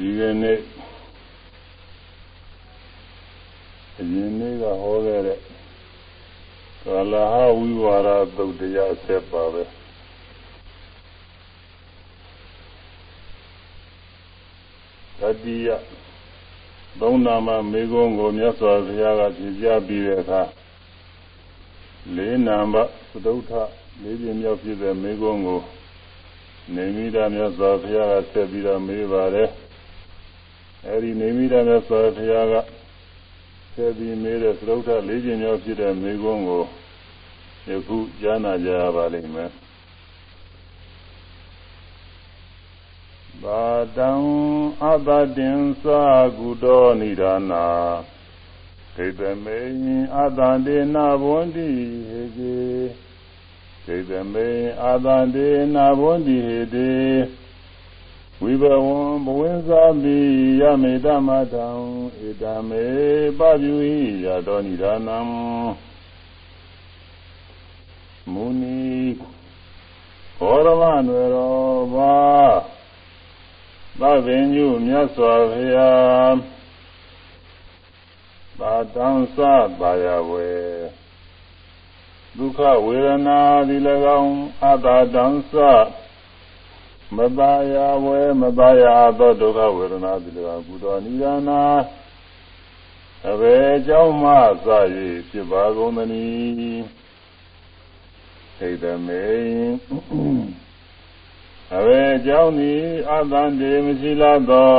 ဒီကနေ့အရင်နေ့ကဟောခဲ့တဲ့ကာလဟဝိဝါဒသုတ်တရားဆက်ပါပဲတတိယသုံးနာမမေကုံးကိုမြတ်စွာဘုရားကပြပြပြီးတဲ့အခါလေးနာမသုဒ္ဓလေးပြင်းမြောက်ဖြစ်တဲ့မေကုံးကိုနေမိတာမြတ်စွာဘုရားကဆက်ပြီးတော့မေးပါတယ် အဲဒီနေမိတာမြတ်စွာဘုရားကဆက်ပြီးမေးတဲ့သရုပ်ထလေးကျင်မြောက်ဖြစ်တဲ့မေကုန်းကိုယခုကြားနာကြရပါလိမ့်မယ်ဘာတံအတတင်သာကုတောနိဒာနာဒိဋ္ဌမေအတန္တေနဘွန္တိဟေကေဒိဋ္ဌမေအာသန္တေနာဘွန္တိဟေတေ ဝိဘဝံဘဝင်းစားမိယမေတ္တမတံဧတမေပပြုဟိယတောနိဒာနံမုနီဘောရမနွယ်တော်ဘာသဗ္ဗညုမြတ်စွာဘုရားသာတံသပါယဝေဒုက္ခဝေဒနာသည်၎င်းအတ္တတံသ မပါယဝေမပါယသောဒုက္ခဝေဒနာသည်၎င်းကုသောနိဒာနာအဘယ်ကြောင့်မှစ၍ဖြစ်ပါကုန်သနည်းသိတမေအဘယ်ကြောင့်သည်အတ္တံတေမရှိလာသော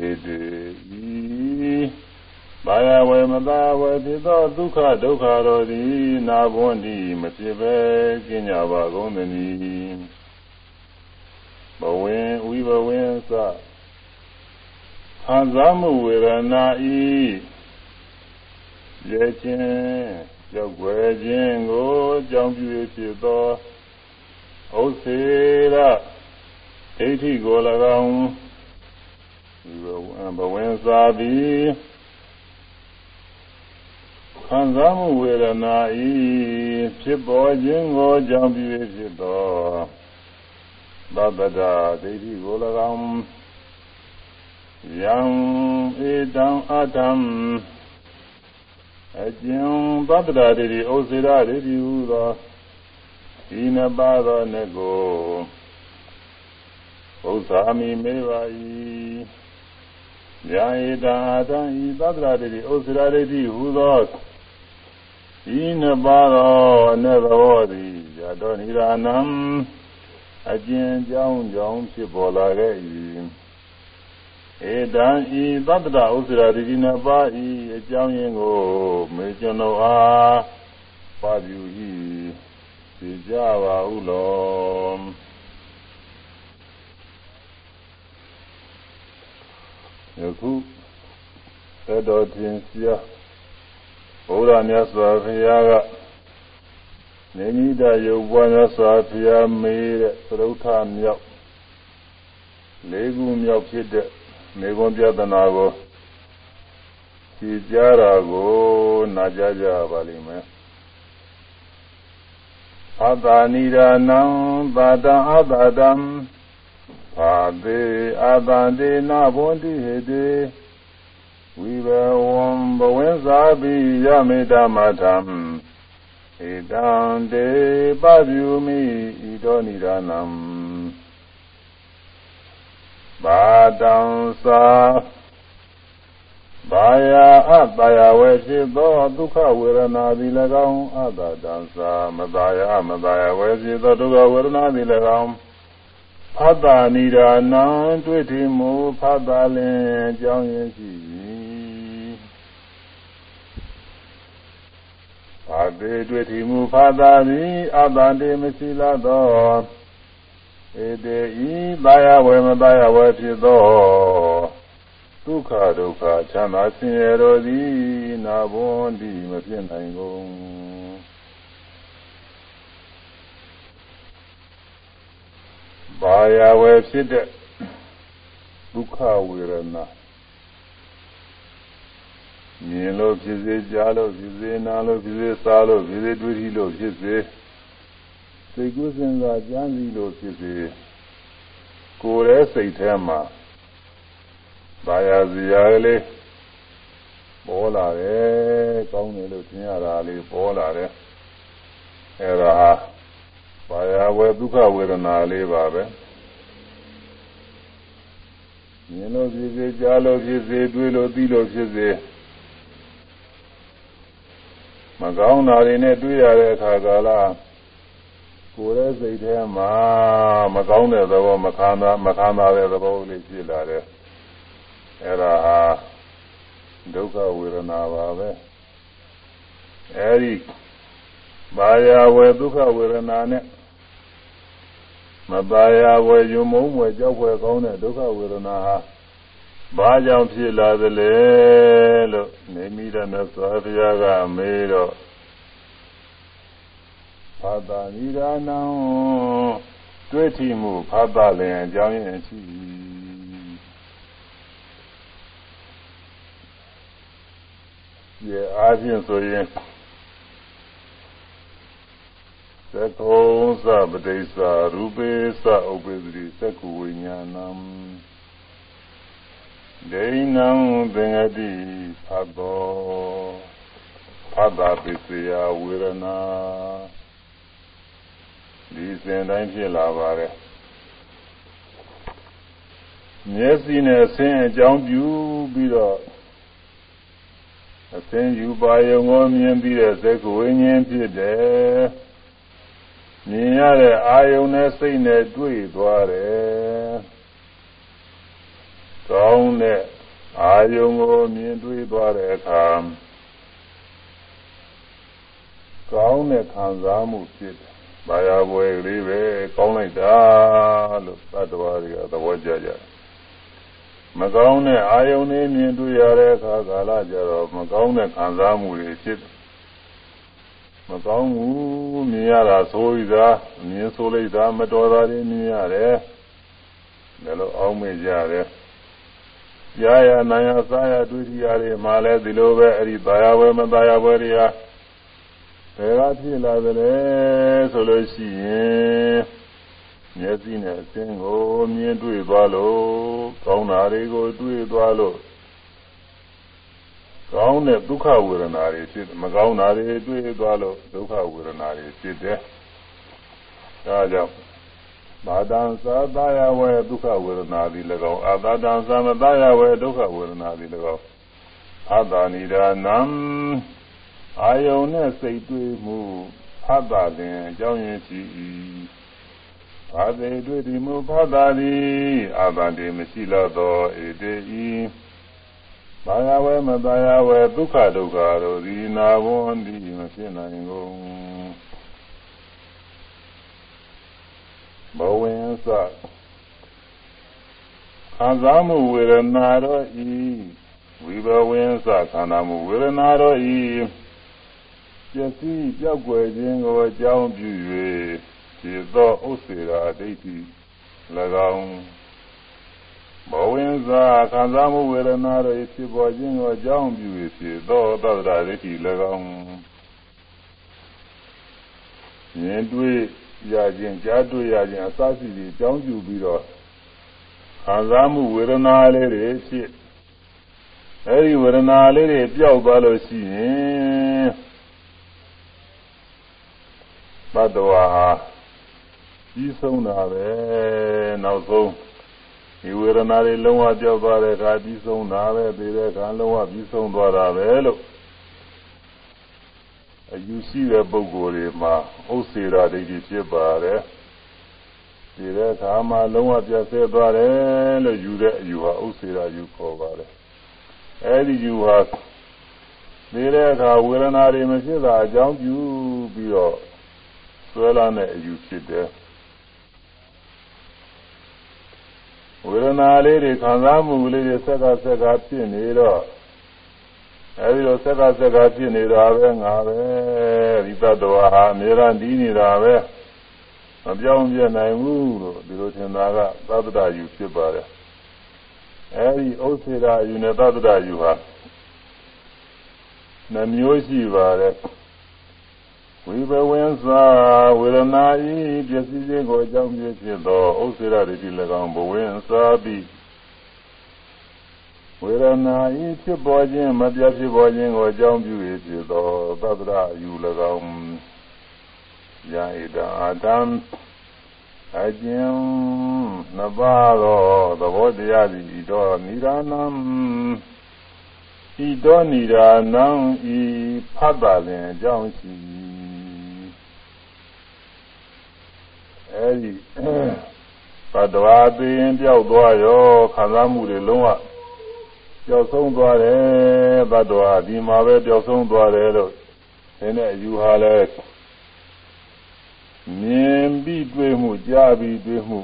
ဣတိဘာယဝေမသာဝေဖြစ်သောဒုက္ခဒုက္ခတော်သည်နာဘွန်းတိမဖြစ်ပဲကျင့်ကြပါကုန်သနည်း ဘဝင်ဝိဘဝင်သခံစားမှုဝေဒနာဤရဲ့ခြင်းကြောက်ွယ်ခြင်းကိုကြောင်းပြည့်ဖြစ်သောဥစ္စေရဒိဋ္ဌိကို၎င်းဘဝင်သာသည်ခံစားမှုဝေဒနာဤဖြစ်ပေါ်ခြင်းကိုကြောင့်ပြုဖြစ်သော သဗ္ဗတာဒိဋ္ဌိကို၎င်းယံဧတံအတံအကျဉ်သဗ္ဗတာဒိဋ္ဌိဩစေရဒိဋ္ဌိဟူသောဒီနှစ်ပါးသောနဲ့ကိုဥစ္စာမိမေပါ၏ယာဧတံအတံဤသဗ္ဗတာဒိဋ္ဌိဩစေရဒိဋ္ဌိဟူသောဤနှစ်ပါးသောအ내သဘောသည်ရတော်နိဒာနံ အကျဉ်ကြောင်းကြောင်းဖြစ်ပေါ်လာခဲ့၏ဧတံဤသတ္တဥစ္စရာတိနှစ်ပါးဤအကြောင်းရင်းကိုမေကျွန်တော်အားပါပြု၏သိကြပါဟုလောယခုသတ္တော်တင်စရာဘုရားမြတ်စွာဘုရားက နေမိတယုတ်ပွားမြတ်စွာဘုရားမေးတဲ့သရုတ်ထမြောက်လေးခုမြောက်ဖြစ်တဲ့မေခွန်ပြဒနာကိုကြည်ကြတာကိုနာကြကြပါလိမ့်မယ်အတ္တနိဒာနံပါတံအတ္တတံဘာတိအတ္တတေနဘွန္တိဟေတေဝိဘဝံဘဝင်းသာပိယမေတ္တမထံ ဧတံတေပပြုမိဣတောနိဒာနံဘာတံသာဘာယာအတယဝေဖြစ်သောဒုက္ခဝေဒနာသည်၎င်းအတတံသာမသာယမသာယဝေဖြစ်သောဒုက္ခဝေဒနာသည်၎င်းဖတ်တာနိဒာနံတွေ့ထီမူဖတ်တာလင်ကြောင်းရင်ရှိ ဘာပေတွေ့ထီမူဖာသာသည်အတန်တေမရှိလာသောဧတေဤဘာယဝေမဘာယဝေဖြစ်သောဒုက္ခဒုက္ခချမ်းသာဆင်းရဲတော်သည်နာဘွန်ဒီမဖြစ်နိုင်ကုန်ဘာယဝေဖြစ်တဲ့ဒုက္ခဝေဒနာ မြင်လို့ဖြစ်စေကြားလို့ဖြစ်စေနားလို့ဖြစ်စေစားလို့ဖြစ်စေတွေ့ထိလို့ဖြစ်စေစိတ်ကူးစဉ်းစားကြံစည်လို့ဖြစ်စေကိုယ်ရဲ့စိတ်ထဲမှာဘာယာစရာကလေးပေါ်လာတယ်ကောင်းတယ်လို့ထင်ရတာလေးပေါ်လာတယ်အဲဒါဟာဘာယာဝေဒုက္ခဝေဒနာလေးပါပဲမြင်လို့ဖြစ်စေကြားလို့ဖြစ်စေတွေ့လို့သိလို့ဖြစ်စေ မကောင်းတာတွေနဲ့တွေ့ရတဲ့အခါကာလကိုယ်ရဲ့စိတ်ထဲမှာမကောင်းတဲ့သဘောမခံတာမခံတာတဲ့သဘောလေးဖြစ်လာတယ်အဲ့ဒါဟာဒုက္ခဝေဒနာပါပဲအဲ့ဒီဘာယာဝေဒုက္ခဝေဒနာနဲ့မပါယာဝေယုံမုံဝေကြောက်ဝေကောင်းတဲ့ဒုက္ခဝေဒနာဟာ ဘာကြောင့်ဖြစ်လာသလဲလို့နေမိတဲ့မြတ်စွာဘုရားကမေးတော့ဘာသာနိဒာနံတွေ့ထီမှုဘာသာလင်အကြောင်းရင်းရှိရဲ့အားဖြင့်ဆိုရင်သကုံသပတိစ္ဆာရူပေသဥပ္ပေတိသက္ကုဝိညာဏံ ဒိဏံသင်္ကတိသတ္တောဖသပစ္စယဝေရဏဒီစဉ်တိုင်းဖြစ်လာပါတယ်မျက်စိနဲ့အဆင်းအကြောင်းပြုပြီးတော့အသင်ယူပါယုံကိုမြင်ပြီးတဲ့သက္ကဝိညာဉ်ဖြစ်တယ်။မြင်ရတဲ့အာယုံနဲ့စိတ်နဲ့တွေ့သွားတယ်။ ကောင်းတဲ့အာယုံကိုမြင်တွေ့သွားတဲ့အခါကောင်းတဲ့ခံစားမှုဖြစ်တယ်။ဘာယာပွဲလေးပဲကောင်းလိုက်တာလို့သတ္တဝါတွေကသဘောကျကြတယ်မကောင်းတဲ့အာယုန်တွေမြင်တွေ့ရတဲ့အခါကာလကြတော့မကောင်းတဲ့ခံစားမှုတွေဖြစ်မကောင်းဘူးမြင်ရတာဆိုရတာမြင်ဆိုလိုက်တာမတော်တာတွေမြင်ရတယ်ဒါလိုအောင်းမေ့ကြရတယ် ကြာရနာရစာရဒုတိယတွေမှာလဲဒီလိုပဲအဲ့ဒီသာယာဝဲမသာယာဝဲတွေဟာဘယ်ကဖြစ်လာသလဲဆိုလို့ရှိရင်မျက်စိနဲ့အခြင်းကိုမြင်တွေ့သွားလို့ကောင်းတာတွေကိုတွေ့သွားလို့ကောင်းတဲ့ဒုက္ခဝေဒနာတွေဖြစ်မကောင်းတာတွေတွေ့သွားလို့ဒုက္ခဝေဒနာတွေဖြစ်တယ်ဒါကြောင့် ဘာတံသာသာယဝေဒုက္ခဝေဒနာသည်၎င်းအာသာတံသမသာယဝေဒုက္ခဝေဒနာသည်၎င်းအာသာနိဒာနံအာယုန်နဲ့စိတ်တွေ့မှုအတ္တလင်အကြောင်းရင်းရှိ၏ဘာသေတွေ့ဒီမူဖတ်တာသည်အာသန္တိမရှိတော့သောဧတေဤဘာယဝဲမတယဝဲဒုက္ခဒုက္ခတို့ဒီနာဝွန်ဒီမဖြစ်နိုင်ကုန် ဘဝင်စခံစားမှုဝေဒနာတော့ဤဝိဘဝင်စခန္ဓာမှုဝေဒနာတော့ဤပျက်စီးပြောက်ွယ်ခြင်းကိုအကြောင်းပြု၍ဖြစ်သောဥစ္စေရာဒိဋ္ဌိ၎င်းဘဝင်စာခံစားမှုဝေဒနာတွေဖြစ်ပေါ်ခြင်းကိုအကြောင်းပြု၍ဖြစ်သောသတ္တရာဒိဋ္ဌိ၎င်းမြင်တွေ့ ရခြင်းကြားတွေ့ရခြင်းအစရှိပြီးအကြောင်းပြုပြီးတော့ခံစားမှုဝေဒနာလေးတွေဖြစ်အဲဒီဝေဒနာလေးတွေပျောက်သွားလို့ရှိရင်ဘတ်တော်ဟာပြီးဆုံးတာပဲနောက်ဆုံးဒီဝေဒနာတွေလုံးဝပြောက်သွားတဲ့အခါပြီးဆုံးတာပဲပြီးတဲ့အခါလုံးဝပြီးဆုံးသွားတာပဲလို့ အယူရှိတဲ့ပုဂ္ဂိုလ်တွေမှာဥစ္စေရာဒိဋ္ဌိဖြစ်ပါတယ်ဒီတဲ့အခါမှာလုံးဝပြတ်ဆဲသွားတယ်လို့ယူတဲ့အယူဟာဥစ္စေရာယူခေါ်ပါတယ်အဲဒီယူဟာဒီတဲ့အခါဝေဒနာတွေမဖြစ်တာအကြောင်းပြုပြီးတော့ဆွဲလာတဲ့အယူဖြစ်တယ်ဝေဒနာလေးတွေခံစားမှုလေးတွေဆက်ကဆက်ကဖြစ်နေတော့ အဲဒီလိုဆက်ကဆက်ကဖြစ်နေတာပဲငါပဲဒီတ attva ဟာအများအားဒီးနေတာပဲမပြောင်းပြနိုင်ဘူးလို့ဒီလိုထင်တာကသတ္တရယူဖြစ်ပါတယ်အဲဒီဥစ္စေရာယူနဲ့သတ္တရယူဟာနှမျိုးရှိပါတယ်ဝိဘဝင်သာဝေဒနာဤပစ္စည်းခြင်းကိုအကြောင်းပြဖြစ်သောဥစ္စေရတိ၎င်းဘဝင်သာပြီး ဝေဒနာဤဖြစ်ပေါ်ခြင်းမပြတ်ဖြစ်ပေါ်ခြင်းကိုအကြောင်းပြု၍ဖြစ်သောသတ္တရအယူ၎င်းယဣဒံအာတံအကျဉ်နှစ်ပါးသောသဘောတရားသည်ဤတော်နိဒာနံဤတော်နိဒာနံဤဖတ်ပါလင်အကြောင်းရှိအဲဒီဘဒ္ဒဝါသိရင်ပြောက်သွားရောခံစားမှုတွေလုံးဝ ပျောက်ဆုံးသွားတယ်ဘတ်တော်ဒီမှာပဲပျောက်ဆုံးသွားတယ်လို့နည်းနည်းအယူဟာလဲမြင်ပြီးတွေ့မှုကြားပြီးတွေ့မှု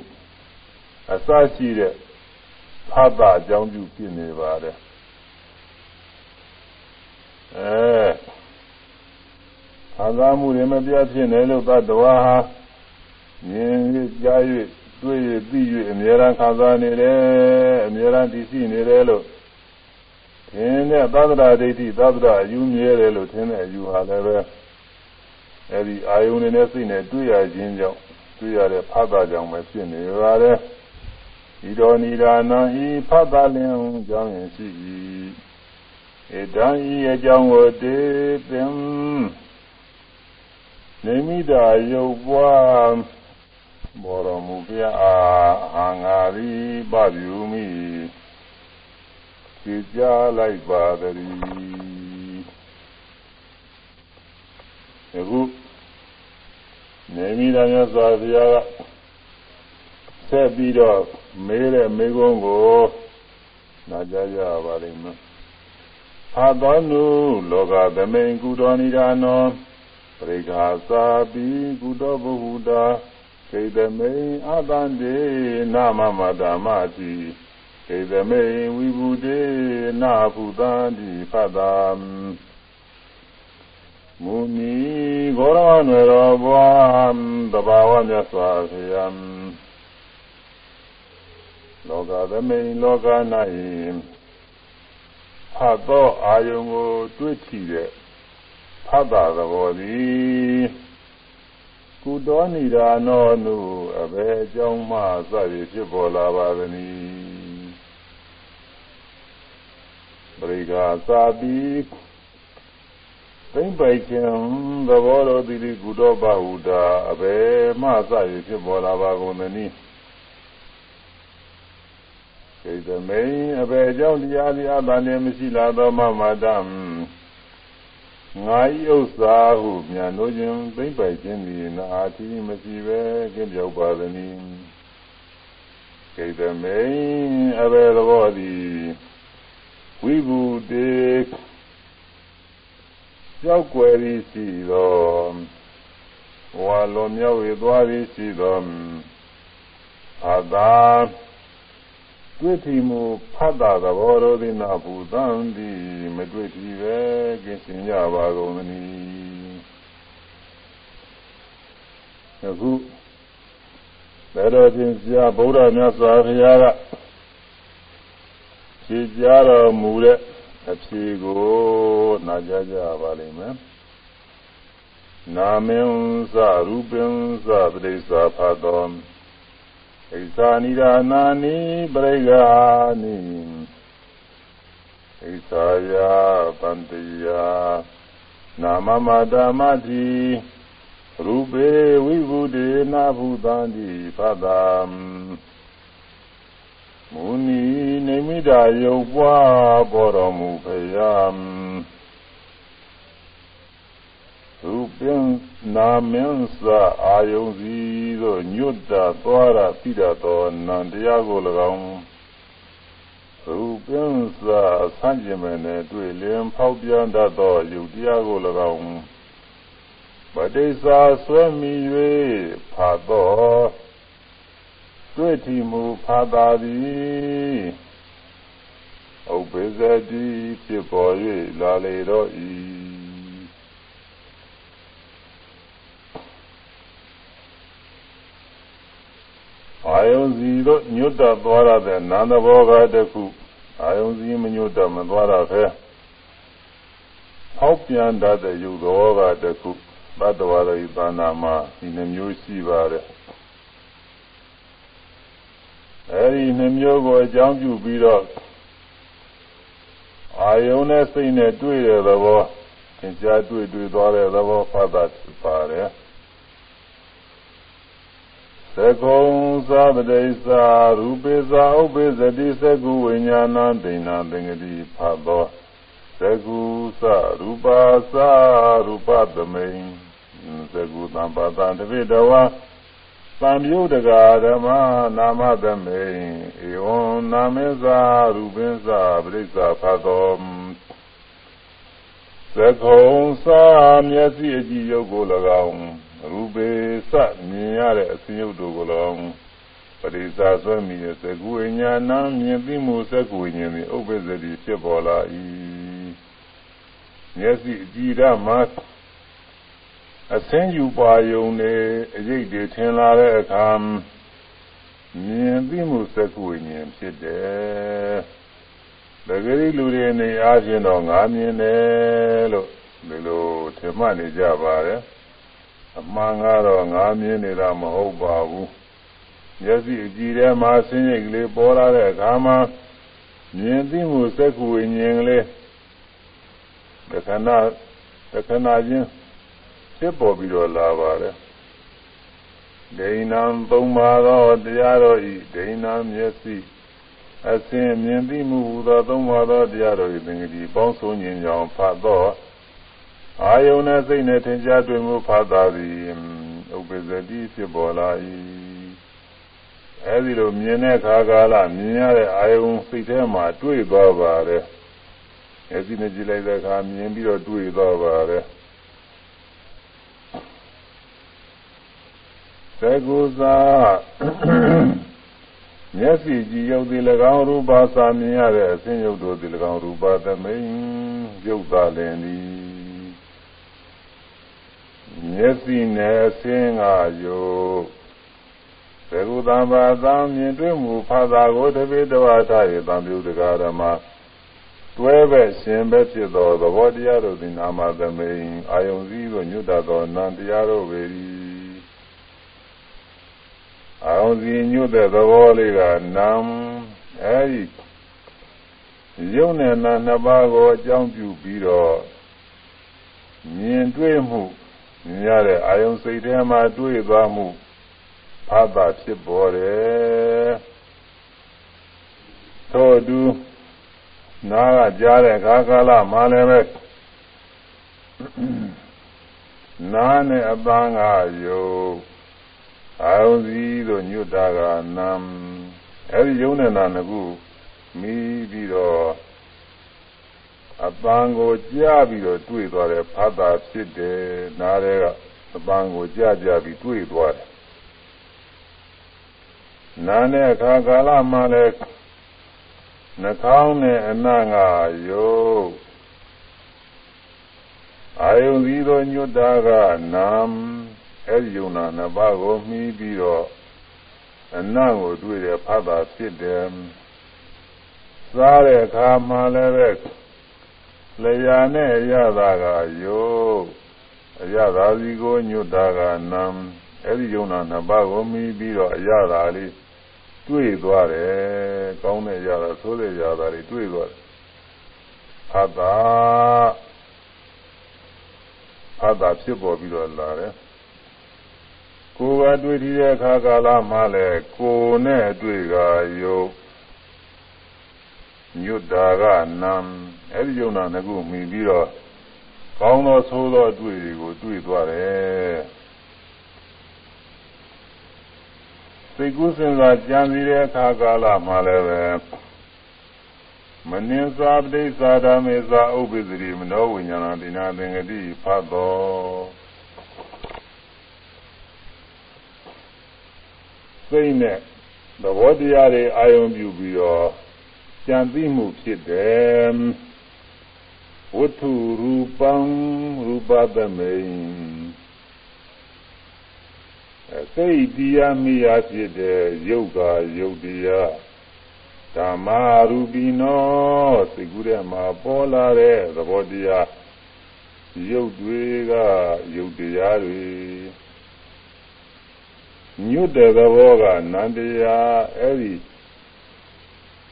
အစရှိတဲ့ဖတ်တာအကြောင်းပြုဖြစ်နေပါတယ်အဲခံစားမှုတွေမပြတ်ဖြစ်နေလို့ဘတ်တော်ဟာမြင်၍ကြား၍တွေ့၍သိ၍အမြဲတမ်းခံစားနေတယ်အမြဲတမ်းတည်ရှိနေတယ်လို့ ထင်တဲ့သဒ္ဒရာဒိဋ္ဌိသဒ္ဒရာအယူမြဲတယ်လို့ထင်တဲ့အယူဟာလည်းပဲအဲဒီအာယုန်နဲ့စိတ်နဲ့တွေ့ရခြင်းကြောင့်တွေ့ရတဲ့ဖတ်တာကြောင့်ပဲဖြစ်နေပါတယ်ဤတော်နိဒာနံဤဖတ်တာလင်ကြောင့်ရင်ရှိ၏ဧတံဤအကြောင်းကိုတေပင်နေမိတာယုတ်ပွားဘောရမူပြအာအာငါရိပပြုမိ ကြည်ကြားလိုက်ပါသည်အခုနေမိတာမြတ်စွာဘုရားကဆက်ပြီးတော့မေးတဲ့မေးခွန်းကိုနာကြားကြပါလိမ့်မယ်အာသောနုလောကသမိန်ကုတော်နိဒာနောပရိက္ခာသာပိကုတော်ဘုဟုတာခေတမိန်အတန္တေနာမမတ္တမတိဧ သမေဝိဘူတေနာဘုသံတိဖတ်တာမူနီဂောရဝနွယ်တော်ဘွားတဘာဝမြတ်စွာဘုရားလောကသမိန်လောက၌ဖတ်သောအာယုံကိုတွေ့ထီတဲ့ဖတ်တာသဘောသည်ကုတော်နိဒာနောနုအဘယ်အကြောင်းမှစရဖြစ်ပေါ်လာပါသနည်း ပရိကာသာတိသိမ့်ပိုက်ခြင်းသဘောတော်သီရိကုတော်ဘာဟုတာအဘယ်မှစရဖြစ်ပေါ်လာပါကုန်သနည်းကိသမိန်အဘယ်ကြောင့်တရားဒီအတန်လည်းမရှိလာသောမမတံငါဤဥစ္စာဟုမြန်လို့ခြင်းသိမ့်ပိုက်ခြင်းသည်နာအာတိမရှိပဲကင်းပြောက်ပါသနည်းကိသမိန်အဘယ်သဘောသည် ဝိဘူတေကြောက်ွယ်သည်ရှိသောဝါလွန်မြောက်၍သွားသည်ရှိသောအာသာတွေ့ထီမူဖတ်တာသဘောတော်သည်နာဘူသံသည်မတွေ့ထီပဲကင်းစင်ကြပါကုန်သနည်းအခုဘယ်တော်ချင်းဆရာဗုဒ္ဓမြတ်စွာဘုရားက ဖြေကြားတော်မူတဲ့အဖြေကိုနာကြားကြပါလိမ့်မယ်နာမင်းစရူပင်စပရိစ္ဆာဖတ်တော်ဣသနိဒာနာနိပရိဂာနိဣသာယပန္တိယနာမမတမတိရူပေဝိဗုဒေနာဘုသံတိဖတ်တာ မုနီနေမိတာယုတ်ပွားပေါ်တော်မူဖယားသူပင်နာမင်းစာအာယုံစီသို့ညွတ်တာသွားတာပြီးတာတော်နန္တရားကို၎င်းသူပင်စာဆန့်ကျင်မဲ့နဲ့တွေ့လျင်ဖောက်ပြန်တတ်သောယုတ်တရားကို၎င်းပဋိစ္စဆွဲမိ၍ဖာတော် တွေ့ထီမူဖာသာသည်ဥပ္ပဇတိဖြစ်ပေါ်၍လာလေတော့ဤအာယုံစီတို့ညွတ်တသွားရတဲ့နန္ဒဘောကတခုအာယုံစီမညွတ်တမသွားရဖဲဟောက်ပြန်တတ်တဲ့ယုတ်တော်ကတခုဘတ်တော်ရိသနာမှာဒီနှမျိုးရှိပါတယ် အဲဒီနှမျိုးကိုအကြောင်းပြုပြီးတော့အာယုံနဲ့စိတ်နဲ့တွေ့တဲ့သဘောသင်ကြားတွေ့တွေ့သွားတဲ့သဘောဖတ်တာဖြစ်ပါတယ်သကုံသာပတိသာရူပိသာဥပိသတိသကုဝိညာဏဒိဏသင်္ကတိဖတ်သောသကုသရူပါသာရူပသမိန်သကုသံပါတံတပိတဝါ သံယုတ်တကာဓမ္မနာမသမိန်ဧဝံနာမေသာရူပင်းသာပရိစ္ဆာဖတ်သောသကုံသာမျက်စိအကြည့်ရုပ်ကို၎င်းရူပေစမြင်ရတဲ့အစဉ်ရုပ်တို့ကို၎င်းပရိစ္ဆာဆွဲမိရဲ့သကုဝိညာဏမြင်သိမှုသကုဝိညာဉ်သည်ဥပ္ပဇ္ဇတိဖြစ်ပေါ်လာ၏မျက်စိအကြည့်ဓမ္မ အစင်းယူပါယုံနေအရေးတွေထင်လာတဲ့အခါမြင်သိမှုသကုဝိညာဉ်ဖြစ်တယ်။တကယ်လူတွေနေအားဖြင့်တော့ငါမြင်တယ်လို့ဒီလိုထင်မှတ်နေကြပါတယ်။အမှန်ကတော့ငါမြင်နေတာမဟုတ်ပါဘူး။မျက်စိအကြည့်ထဲမှာဆင်းရဲကလေးပေါ်လာတဲ့အခါမှာမြင်သိမှုသကုဝိညာဉ်ကလေးတခဏတခဏချင်း ဖြစ်ပေါ်ပြီးတော့လာပါတယ်ဒိဏံသုံးပါသောတရားတော်ဤဒိဏံမျက်စိအစဉ်မြင်သိမှုဟူသောသုံးပါသောတရားတော်ဤသင်္ကတိပေါင်းစုံခြင်းကြောင့်ဖတ်သောအာယုန်နဲ့စိတ်နဲ့ထင်ရှားတွေ့မှုဖတ်တာသည်ဥပ္ပဇ္ဇတိဖြစ်ပေါ်လာ၏အဲဒီလိုမြင်တဲ့ခါကာလမြင်ရတဲ့အာယုန်စိတ်ထဲမှာတွေ့သွားပါတယ်။အဲဒီနဲ့ကြည့်လိုက်တဲ့အခါမြင်ပြီးတော့တွေ့သွားပါတယ်။ သကုသာမျက်စိကြည်ရုပ်သည်၎င်းရူပါစာမြင်ရတဲ့အစဉ်ရုပ်တို့သည်၎င်းရူပါသမိန်ရုပ်သာလင်သည်မျက်စိနဲ့အစဉ်ကယုတ်သကုသံဘာသံမြင်တွေ့မှုဖာသာကိုတပိတဝါထရေသံပြုတကာဓမ္မတွဲပဲရှင်ပဲဖြစ်သောသဘောတရားတို့သည်နာမသမိန်အာယုန်စည်းကိုညွတ်တတ်သောနံတရားတို့ပေ၏ အောင်စီညွတ်တဲ့သဘောလေးကနာမ်အဲဒီရုပ်နဲ့နာနှစ်ပါးကိုအကြောင်းပြုပြီးတော့မြင်တွေ့မှုမြင်ရတဲ့အာယုံစိတ်ထဲမှာတွေ့သွားမှုဖာသာဖြစ်ပေါ်တယ်ထို့တူနားကကြားတဲ့ခါကာလမှလည်းပဲနားနဲ့အပန်းကယုတ် အာယုစီတို့ညွတ်တာကနံအဲဒီယုံနဲ့နာနှစ်ခုမိပြီးတော့အပန်းကိုကြားပြီးတော့တွေ့သွားတယ်ဖတ်တာဖြစ်တယ်နားထဲကအပန်းကိုကြားကြပြီးတွေ့သွားတယ်နားနဲ့အခါကာလမှလည်းနှာခေါင်းနဲ့အနံ့ကယုတ်အာယုစီတို့ညွတ်တာကနံ အဲဒီယုံနာနှစ်ပါးကိုမှီးပြီးတော့အနံ့ကိုတွေ့တယ်ဖတ်တာဖြစ်တယ်စားတဲ့အခါမှလည်းပဲလျာနဲ့ရတာကယုတ်အရသာစီကိုညွတ်တာကနံအဲဒီယုံနာနှစ်ပါးကိုမှီးပြီးတော့အရသာလေးတွေ့သွားတယ်ကောင်းတဲ့ရတာဆိုးတဲ့ရတာတွေတွေ့သွားတယ်ဖတ်တာဖတ်တာဖြစ်ပေါ်ပြီးတော့လာတယ် ကိုယ်ကတွေ့ထီးတဲ့အခါကာလမှလည်းကိုယ်နဲ့တွေ့ကယုတ်ညွတ်တာကနံအဲ့ဒီယုံနာငခုမိပြီးတော့ကောင်းသောဆိုးသောအတွေ့တွေကိုတွေ့သွားတယ်စိတ်ကူးစဉ်းစားကြံစည်တဲ့အခါကာလမှလည်းပဲမနင်းစာပဋိစ္ဆာဒမေသာဥပ္ပဇ္ဇိမနောဝိညာဏတိနာသင်္ကတိဖတ်တော် စိတ်နဲ့သဘောတရားတွေအာယုံပြုပြီးတော့ကြံသိမှုဖြစ်တယ်ဝတ္ထုရူပံရူပသမိန်စိတ်တရားမိယာဖြစ်တဲ့ယုတ်ကယုတ်တရားဓမ္မာရူပိနောစိတ်ကူးထဲမှာပေါ်လာတဲ့သဘောတရားယုတ်တွေကယုတ်တရားတွေ ညွတ်တဲ့သဘောကနန္တရားအဲ့ဒီ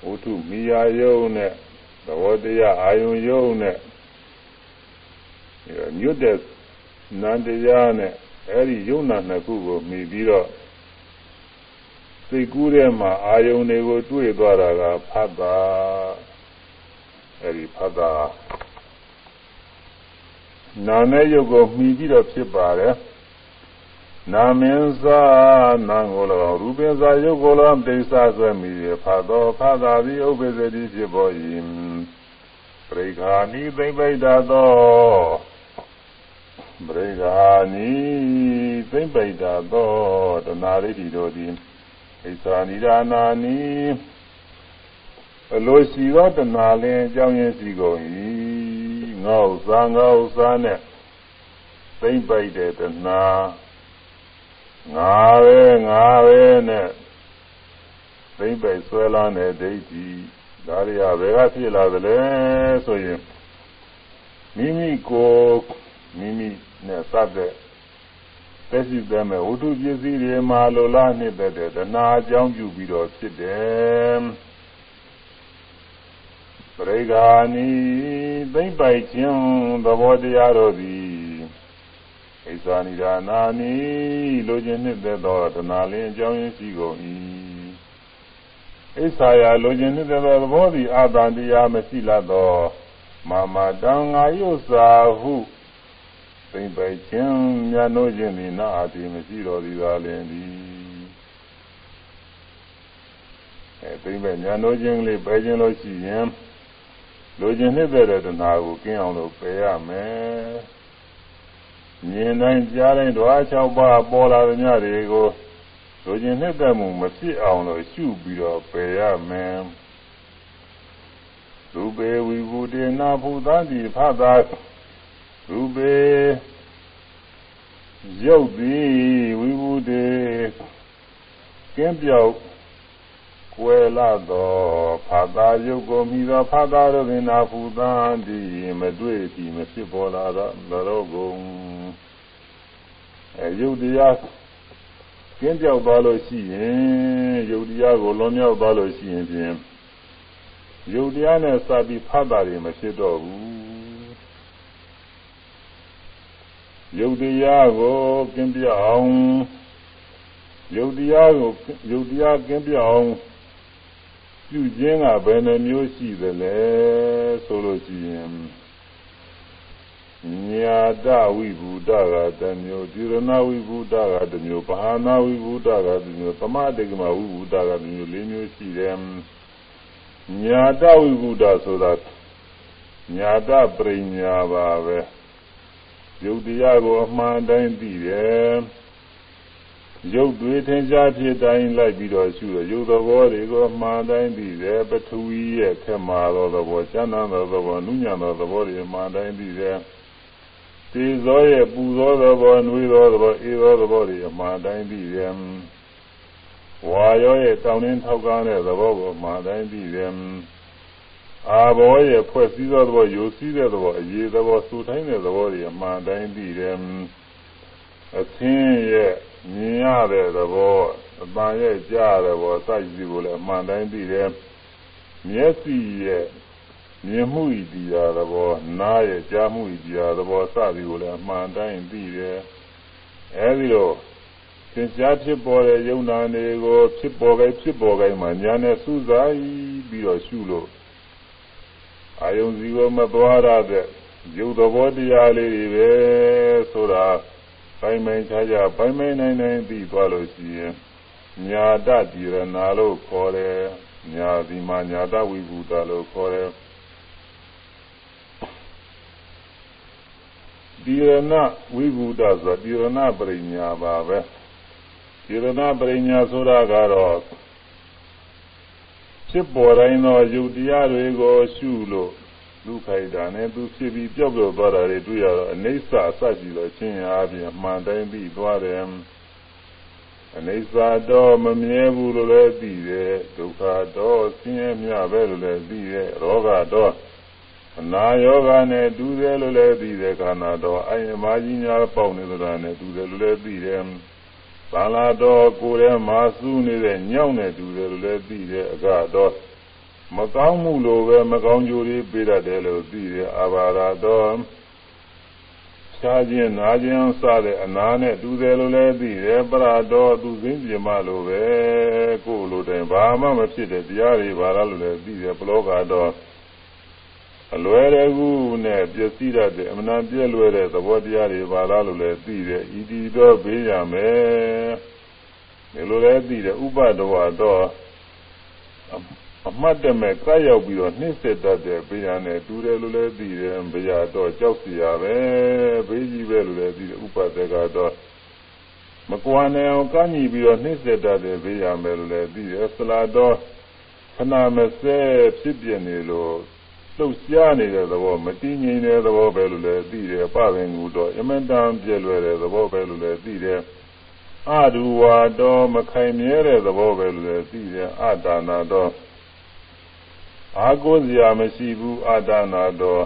ဝုထုမိယာယုံနဲ့သဘောတရားအာယုံယုံနဲ့ညွတ်တဲ့နန္တရားနဲ့အဲဒီယုံနာနှစ်ခုကိုမြည်ပြီးတော့စိတ်ကူးထဲမှာအာယုံတွေကိုတွေ့သွားတာကဖတ်တာအဲဒီဖတ်တာနာနဲ့ယုတ်ကိုမှီပြီးတော့ဖြစ်ပါတယ် နာမင်းစာနာကို၎င်းရူပင်စာယုတ်ကို၎င်းတိစ္ဆာဆွဲမိရဖတ်တော်ဖတ်တာသည်ဥပ္ပဇ္ဇတိဖြစ်ပေါ်၏ပရိခာနိသိမ့်ပိတ္တသောပရိခာနိသိမ့်ပိတ္တသောတဏှာရိတိတို့သည်ဣစ္ဆာနိဒာနာနိအလိုရှိသောတဏှာလင်းအကြောင်းရင်းစီကုန်၏ငါဥစ္စာငါဥစ္စာနဲ့သိမ့်ပိတ်တဲ့တဏှာ ငါပဲငါပဲနဲ့သိမ့်ပိတ်ဆွဲလာတဲ့ဒိဋ္ဌိဒါတွေကဘယ်ကဖြစ်လာသလဲဆိုရင်မိမိကိုမိမိနဲ့စတဲ့သက်ရှိတဲ့မဲ့ဝတ္ထုပစ္စည်းတွေမှာလိုလားနေတဲ့တဏှာအကြောင်းပြုပြီးတော့ဖြစ်တယ်ပရိဂာနိသိမ့်ပိုက်ခြင်းသဘောတရားတို့သည် ဣဇာနိဒာနာနိလိုချင်နှစ်သောတဏှာလင်းအကြောင်းရင်းရှိကုန်၏ဣစ္ဆာယလိုချင်နှစ်သောသဘောသည်အာတန်တရားမရှိလသောမာမတံငါယုစာဟုသိမ့်ပိုက်ခြင်းမြတ်လို့ခြင်းသည်နာအတိမရှိတော်သည်သာလင်သည်အဲသိမ့်ပိုက်ညာလို့ခြင်းလေးပဲခြင်းလို့ရှိရင်လိုချင်နှစ်တဲ့တဏှာကိုကင်းအောင်လို့ပယ်ရမယ် မြင်တိုင်းကြားတိုင်းဓဝါ၆ပါးပေါ်လာတဲ့ညတွေကိုလိုချင်နှစ်သက်မှုမဖြစ်အောင်လို့ရှုပြီးတော့ပယ်ရမယ်ရူပေဝိဘူတေနာဘုသတိဖသာရူပေရုပ်သည်ဝိဘူတေကင်းပြောက်ကွယ်လာသောဖာသာယုတ်ကိုမိသောဖာသာတို့ပင်နာဖူသံဒီမတွေ့ပြီမဖြစ်ပေါ်လာတော့လောကုန် အဲယုတ်တရားကင်းပြောက်သွားလို့ရှိရင်ယုတ်တရားကိုလွန်မြောက်သွားလို့ရှိရင်ဖြင့်ယုတ်တရားနဲ့စပြီးဖတ်တာတွေမဖြစ်တော့ဘူးယုတ်တရားကိုကင်းပြအောင်ယုတ်တရားကိုယုတ်တရားကင်းပြအောင်ပြုခြင်းကဘယ်နှမျိုးရှိသလဲဆိုလို့ရှိရင် ညာတဝိဘူတကတမျိုးဒီရဏဝိဘူတကတမျိုးပါဟနာဝိဘူတကတမျိုးသမတေကမဝိဘူတကတမျိုး၄မျိုးရှိတယ်ညာတဝိဘူတဆိုတာညာတပရိညာပါပဲယုတ်တရားကိုအမှန်တိုင်းသိတယ်ရုပ်တွေထင်ရှားဖြစ်တိုင်းလိုက်ပြီးတော့ရှုရရုပ်သဘောတွေကိုအမှန်တိုင်းသိတယ်ပထဝီရဲ့ခက်မာသောသဘောကျမ်းသာသောသဘောနုညံသောသဘောတွေအမှန်တိုင်းသိတယ် သေသောရဲ့ပူသောသဘောနှွေးသောသဘောအေးသောသဘောတွေအမှန်တိုင်းသိတယ်ဝါရောရဲ့တောင်းတင်းထောက်ကားတဲ့သဘောကိုအမှန်တိုင်းသိတယ်အာဘောရဲ့ဖွဲ့စည်းသောသဘောယူစည်းတဲ့သဘောအရေးသဘောစူထိုင်းတဲ့သဘောတွေအမှန်တိုင်းသိတယ်အသင်းရဲ့မြင်ရတဲ့သဘောအပန်ရဲ့ကြားရတဲ့သဘောစသဖြင့်ကိုလည်းအမှန်တိုင်းသိတယ်မျက်စိရဲ့ မြင်မှုဤတရားသဘောနားရဲ့ကြားမှုဤတရားသဘောစသည်ကိုလည်းအမှန်တိုင်းသိတယ်အဲဒီတော့သင်ကြားဖြစ်ပေါ်တဲ့ယုံနာတွေကိုဖြစ်ပေါ်ကြဖြစ်ပေါ်ကြမှာညာနဲ့စူးစိုက်ပြီးတော့ရှုလို့အာယုံစီကိုမသွားရတဲ့ယုတ်သဘောတရားလေးတွေပဲဆိုတာပိုင်ပိုင်ခြားခြားပိုင်ပိုင်နိုင်နိုင်ပြီးသွားလို့ရှိရင်ညာတတိရဏလို့ခေါ်တယ်ညာဒီမှာညာတဝိဘူတလို့ခေါ်တယ် ဒီရဏဝိဘူတဆိုဒီရဏပရိညာပါပဲဒီရဏပရိညာဆိုတာကတော့ဖြစ်ပေါ်တိုင်းသောယုတ်တရားတွေကိုရှုလို့ဒုက္ခိတာနဲ့သူဖြစ်ပြီးပြောက်ပြောက်သွားတာတွေတွေ့ရတော့အနိစ္စအစရှိလို့ချင်းအားဖြင့်မှန်တိုင်းပြီးသွားတယ်အနိစ္စတော့မမြဲဘူးလို့လည်းသိတယ်ဒုက္ခတော့ဆင်းရဲမြပဲလို့လည်းသိတယ်ရောဂတော့ အနာယောဂနဲ့တူတယ်လို့လည်းသိတယ်ခန္ဓာတော့အယမကြီးများပေါက်နေသလားနဲ့တူတယ်လို့လည်းသိတယ်ဘာလာတော့ကိုယ်ထဲမှာစူးနေတဲ့ညောင်းနဲ့တူတယ်လို့လည်းသိတယ်အကတော့မကောင်းမှုလိုပဲမကောင်းကျိုးတွေပေးတတ်တယ်လို့သိတယ်အာဘာရတော်ခြားခြင်းနာခြင်းစတဲ့အနာနဲ့တူတယ်လို့လည်းသိတယ်ပရတော်သူစင်းပြမလို့ပဲကိုယ်လိုတိုင်ဘာမှမဖြစ်တဲ့တရားတွေဘာလားလို့လည်းသိတယ်ပလောကတော့ အလွယ်တကူနဲ့ပြည့်စည်တတ်တဲ့အမနာပြည့်လွယ်တဲ့သဘောတရားတွေဘာလားလို့လည်းသိတယ်ဤတည်တော့ဘေးရမယ်ဒီလိုလည်းသိတယ်ဥပဒဝတော့အမှတ်တမဲ့ကပ်ရောက်ပြီးတော့နှိမ့်ဆက်တတ်တဲ့ဘေးရနဲ့တူတယ်လို့လည်းသိတယ်ဘေးရတော့ကြောက်စီရပဲဘေးကြီးပဲလို့လည်းသိတယ်ဥပဒေကတော့မကွာနိုင်အောင်ကန့်ညီပြီးတော့နှိမ့်ဆက်တတ်တဲ့ဘေးရမယ်လို့လည်းသိတယ်ဆလာတော့ခဏမစဲဖြစ်ပြနေလို့ လှုပ်ရှားနေတဲ့သဘောမတည်ငြိမ်တဲ့သဘောပဲလို့လည်းသိတယ်ပပင်ကူတော့အမတန်ပြည့်လွယ်တဲ့သဘောပဲလို့လည်းသိတယ်အဒူဝါတော့မခိုင်မြဲတဲ့သဘောပဲလို့လည်းသိတယ်အဒါနာတော့အာကိုးစရာမရှိဘူးအာဒါနာတော့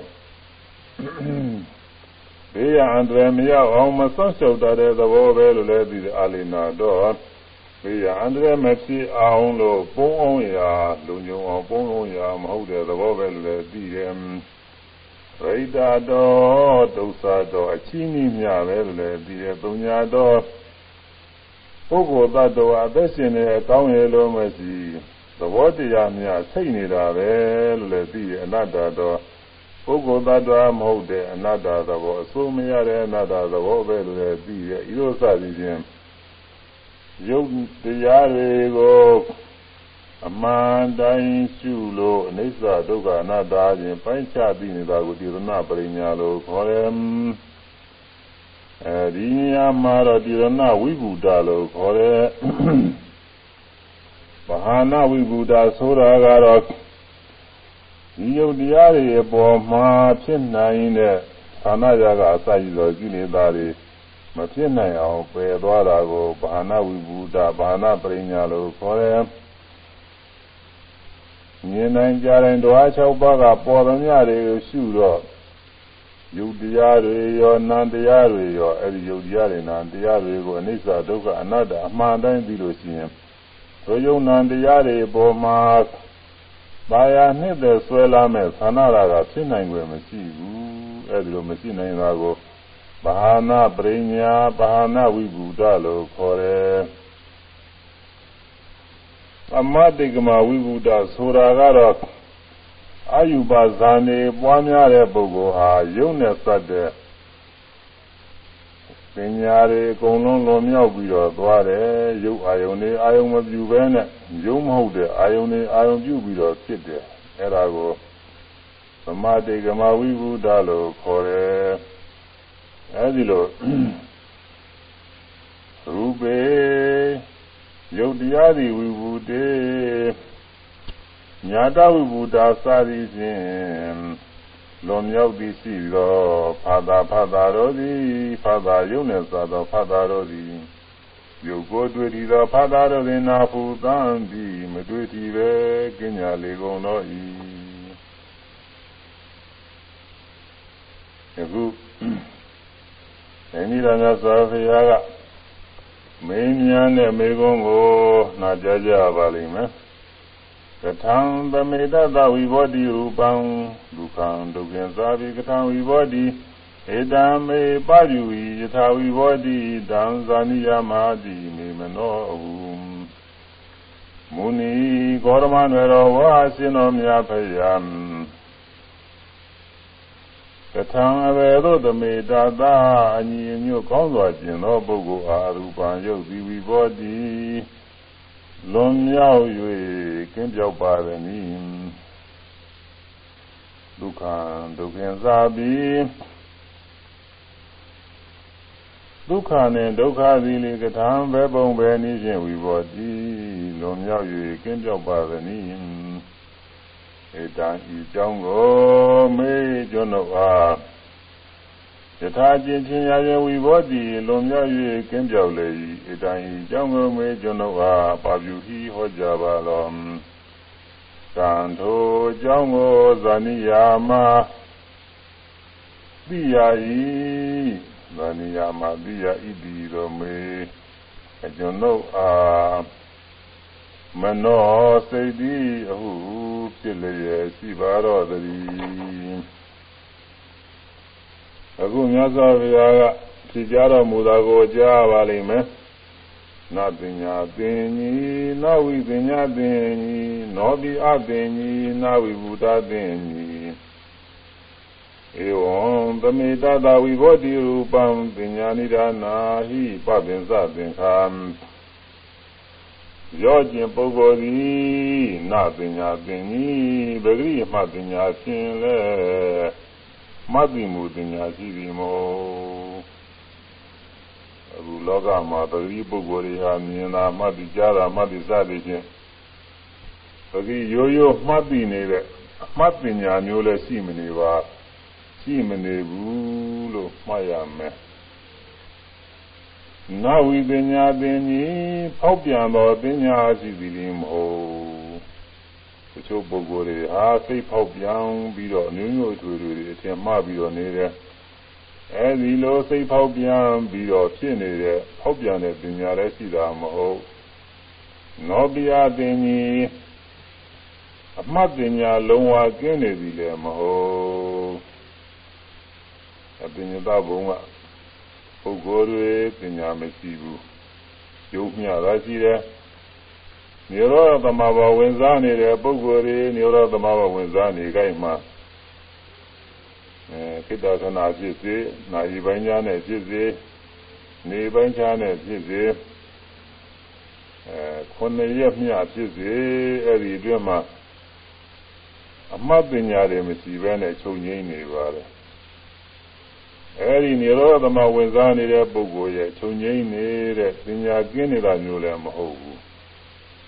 ဘေးရန်အန္တရာယ်မရောက်အောင်မဆောက်ရှောက်တဲ့သဘောပဲလို့လည်းသိတယ်အာလီနာတော့ ဘေးရန်အန္တရာယ်မဖြစ်အောင်လို့ပုံအောင်ရာလုံခြုံအောင်ပုံအောင်ရာမဟုတ်တဲ့သဘောပဲလို့လည်းသိတယ်ရိတာတော်ဒုစရတော်အချင်းကြီးများပဲလို့လည်းသိတယ်သုံးညာတော်ပုဂ္ဂိုလ်တ attva အသက်ရှင်နေအကောင်းရလို့မရှိသဘောတရားများစိတ်နေတာပဲလို့လည်းသိရအနတ္တတော့ပုဂ္ဂိုလ်သတ္တဝါမဟုတ်တဲ့အနတ္တသဘောအစိုးမရတဲ့အနတ္တသဘောပဲလို့လည်းသိရဤလိုစသည်ဖြင့် ယုတ်တရားတွေကိုအမှန်တိုင်းရှုလို့အနိစ္စဒုက္ခအနတ္တချင်းပိုင်းခြားသိနေတာကိုဒီရဏပရိညာလို့ခေါ်တယ်အဲဒီနေရာမှာတော့ဒီရဏဝိဘူတလို့ခေါ်တယ်ဗဟာနာဝိဘူတာဆိုတာကတော့ဒီယုတ်တရားတွေအပေါ်မှာဖြစ်နိုင်တဲ့ဌာနရာကအစရှိသောကိလေသာတွေ မဖြစ်နိုင်အောင်ပယ်သွားတာကိုဗဟာနာဝိဘူတာဗဟာနာပရိညာလို့ခေါ်တယ်မြင်နိုင်ကြတဲ့ဓဝါ၆ပါးကပေါ်သမျှတွေကိုရှုတော့ယုတ်တရားတွေရောနံတရားတွေရောအဲဒီယုတ်တရားတွေနံတရားတွေကိုအနိစ္စဒုက္ခအနတ္တအမှန်တိုင်းပြီးလို့ရှိရင်ဆိုယုံနံတရားတွေပေါ်မှာပါရနှစ်သက်ဆွဲလာမဲ့သနာရာကဖြစ်နိုင်ွယ်မရှိဘူးအဲဒီလိုမရှိနိုင်တာကို ဘာဟာနာပရိညာဘာဟာနာဝိဘူတလို့ခေါ်တယ်အမတိကမဝိဘူတဆိုတာကတော့အာယုပါဇာနေပွားများတဲ့ပုဂ္ဂိုလ်ဟာယုံနဲ့စပ်တဲ့ပညာတွေအကုန်လုံးလွန်မြောက်ပြီးတော့သွားတယ်ရုပ်အာယုန်တွေအာယုန်မပြူဘဲနဲ့ရုပ်မဟုတ်တဲ့အာယုန်တွေအာယုန်ပြုပြီးတော့ဖြစ်တယ်အဲ့ဒါကိုသမတေကမဝိဘုဒ္ဓလို့ခေါ်တယ် အဲဒီလိုရူပေရုပ်တရားသည်ဝိဘုတေညာတဝိဘုဒ္ဓစာသည်ဖြင့်လွန်မြောက်သည်ရှိသောဖာသာဖာသာတို့သည်ဖာသာယုံနဲ့စွာသောဖာသာတို့သည်ယုတ်ကိုတွေ့သည်သောဖာသာတို့သည်နာဖူသံသည်မတွေ့သည်ပဲကင်းညာလေကုန်တော်၏ယခု အင်းဒီရဏသာဖရာကမင်းများနဲ့မေကုန်းကိုနာကြားကြပါလိမ့်မယ်ကထံသမေတ္တဝိဘောတိရူပံဒုက္ခံဒုက္ခင်သာဘိကထံဝိဘောတိဧတံမေပရိဝိယထာဝိဘောတိတံဇာနိယမတိမေမနောဟုမုနီဂေါရမနွယ်တော်ဝါရှင်တော်မြတ်ဖယံ ကထံအဘေသောသမေတ္တာအညီအညွတ်ကောင်းစွာကျင်သောပုဂ္ဂိုလ်အားရူပံယုတ်တိဝိဘောတိလွန်မြောက်၍ကင်းပြောက်ပါသည်နိဒုက္ခဒုက္ခသာပိဒုက္ခနှင့်ဒုက္ခသည်လေကထံဘဲပုံပဲနည်းဖြင့်ဝိဘောတိလွန်မြောက်၍ကင်းပြောက်ပါသည်နိ ဧတံဤကြောင်းကိုမေးကျွန်ုပ်အားယထာချင်းချင်းရာဇဝိဘောတိလွန်မြောက်၍ကင်းပြောက်လေ၏အတိုင်းကြောင့်ကိုမေကျွန်ုပ်အားပါပြုဟီဟောကြားပါလောသံထိုကြောင့်ကိုဇာနိယာမသိရ၏ဇာနိယာမသိရ၏ဒီတော်မေကျွန်ုပ်အားမနောစိတ်သည်အဟု ဖြစ်လျက်ရှိပါတော့တည်းအခုမြတ်စွာဘုရားကဖြေကြားတော်မူတာကိုကြားပါလိမ့်မယ်နပညာသင်ကြီးနဝိပညာသင်ကြီးနောတိအသင်ကြီးနဝိဘူတသင်ကြီးဧဝံသမေတ္တဝိဘောတိရူပံပညာနိဒာနာဟိပပင်စသင်္ခာ ရောကျင်ပုဂ္ဂိုလ်သည်နပညာသင်ကြီးပဂရိမှပညာဖြင့်လဲမတ်တိမူပညာရှိသည်မို့အခုလောကမှာပဂရိပုဂ္ဂိုလ်တွေဟာမြင်တာမှတ်တိကြားတာမှတ်တိစသည်ဖြင့်ပဂရိရိုးရိုးမှတ်တိနေတဲ့အမှတ်ပညာမျိုးလည်းရှိမနေပါရှိမနေဘူးလို့မှတ်ရမယ် နဝိပညာပင်ကြီးဖောက်ပြန်သောပညာရှိသည်မဟုတ်တချို့ပုဂ္ဂိုလ်တွေဟာစိတ်ဖောက်ပြန်ပြီးတော့အမျိုးမျိုးအထွေထွေတွေအထင်မှားပြီးတော့နေတယ်အဲဒီလိုစိတ်ဖောက်ပြန်ပြီးတော့ဖြစ်နေတဲ့ဖောက်ပြန်တဲ့ပညာလည်းရှိတာမဟုတ်နောပိယပင်ကြီးအမှတ်ပညာလုံးဝကျင်းနေပြီလည်းမဟုတ်အပညာသဘုံက ပုဂ္ဂိုလ်တွေပညာမရှိဘူးကျုံမြတာရှိတယ်နိရောဓသမဘာဝင်စားနေတဲ့ပုဂ္ဂိုလ်တွေနိရောဓသမဘာဝင်စားနေကြမှာအဲခိတ္တသနာဖြစ်စေနာယီပိုင်းခြားနဲ့ဖြစ်စေနေပိုင်းခြားနဲ့ဖြစ်စေအဲခုနှစ်ရက်မြဖြစ်စေအဲ့ဒီအတွင်းမှာအမှတ်ပညာတွေမရှိဘဲနဲ့ချုပ်ငိမ့်နေပါတယ် အဲဒီနိရောဓသမဝင်စားနေတဲ့ပုဂ္ဂိုလ်ရဲ့ခြုံငိမ့်နေတဲ့ပညာကင်းနေတာမျိုးလည်းမဟုတ်ဘူး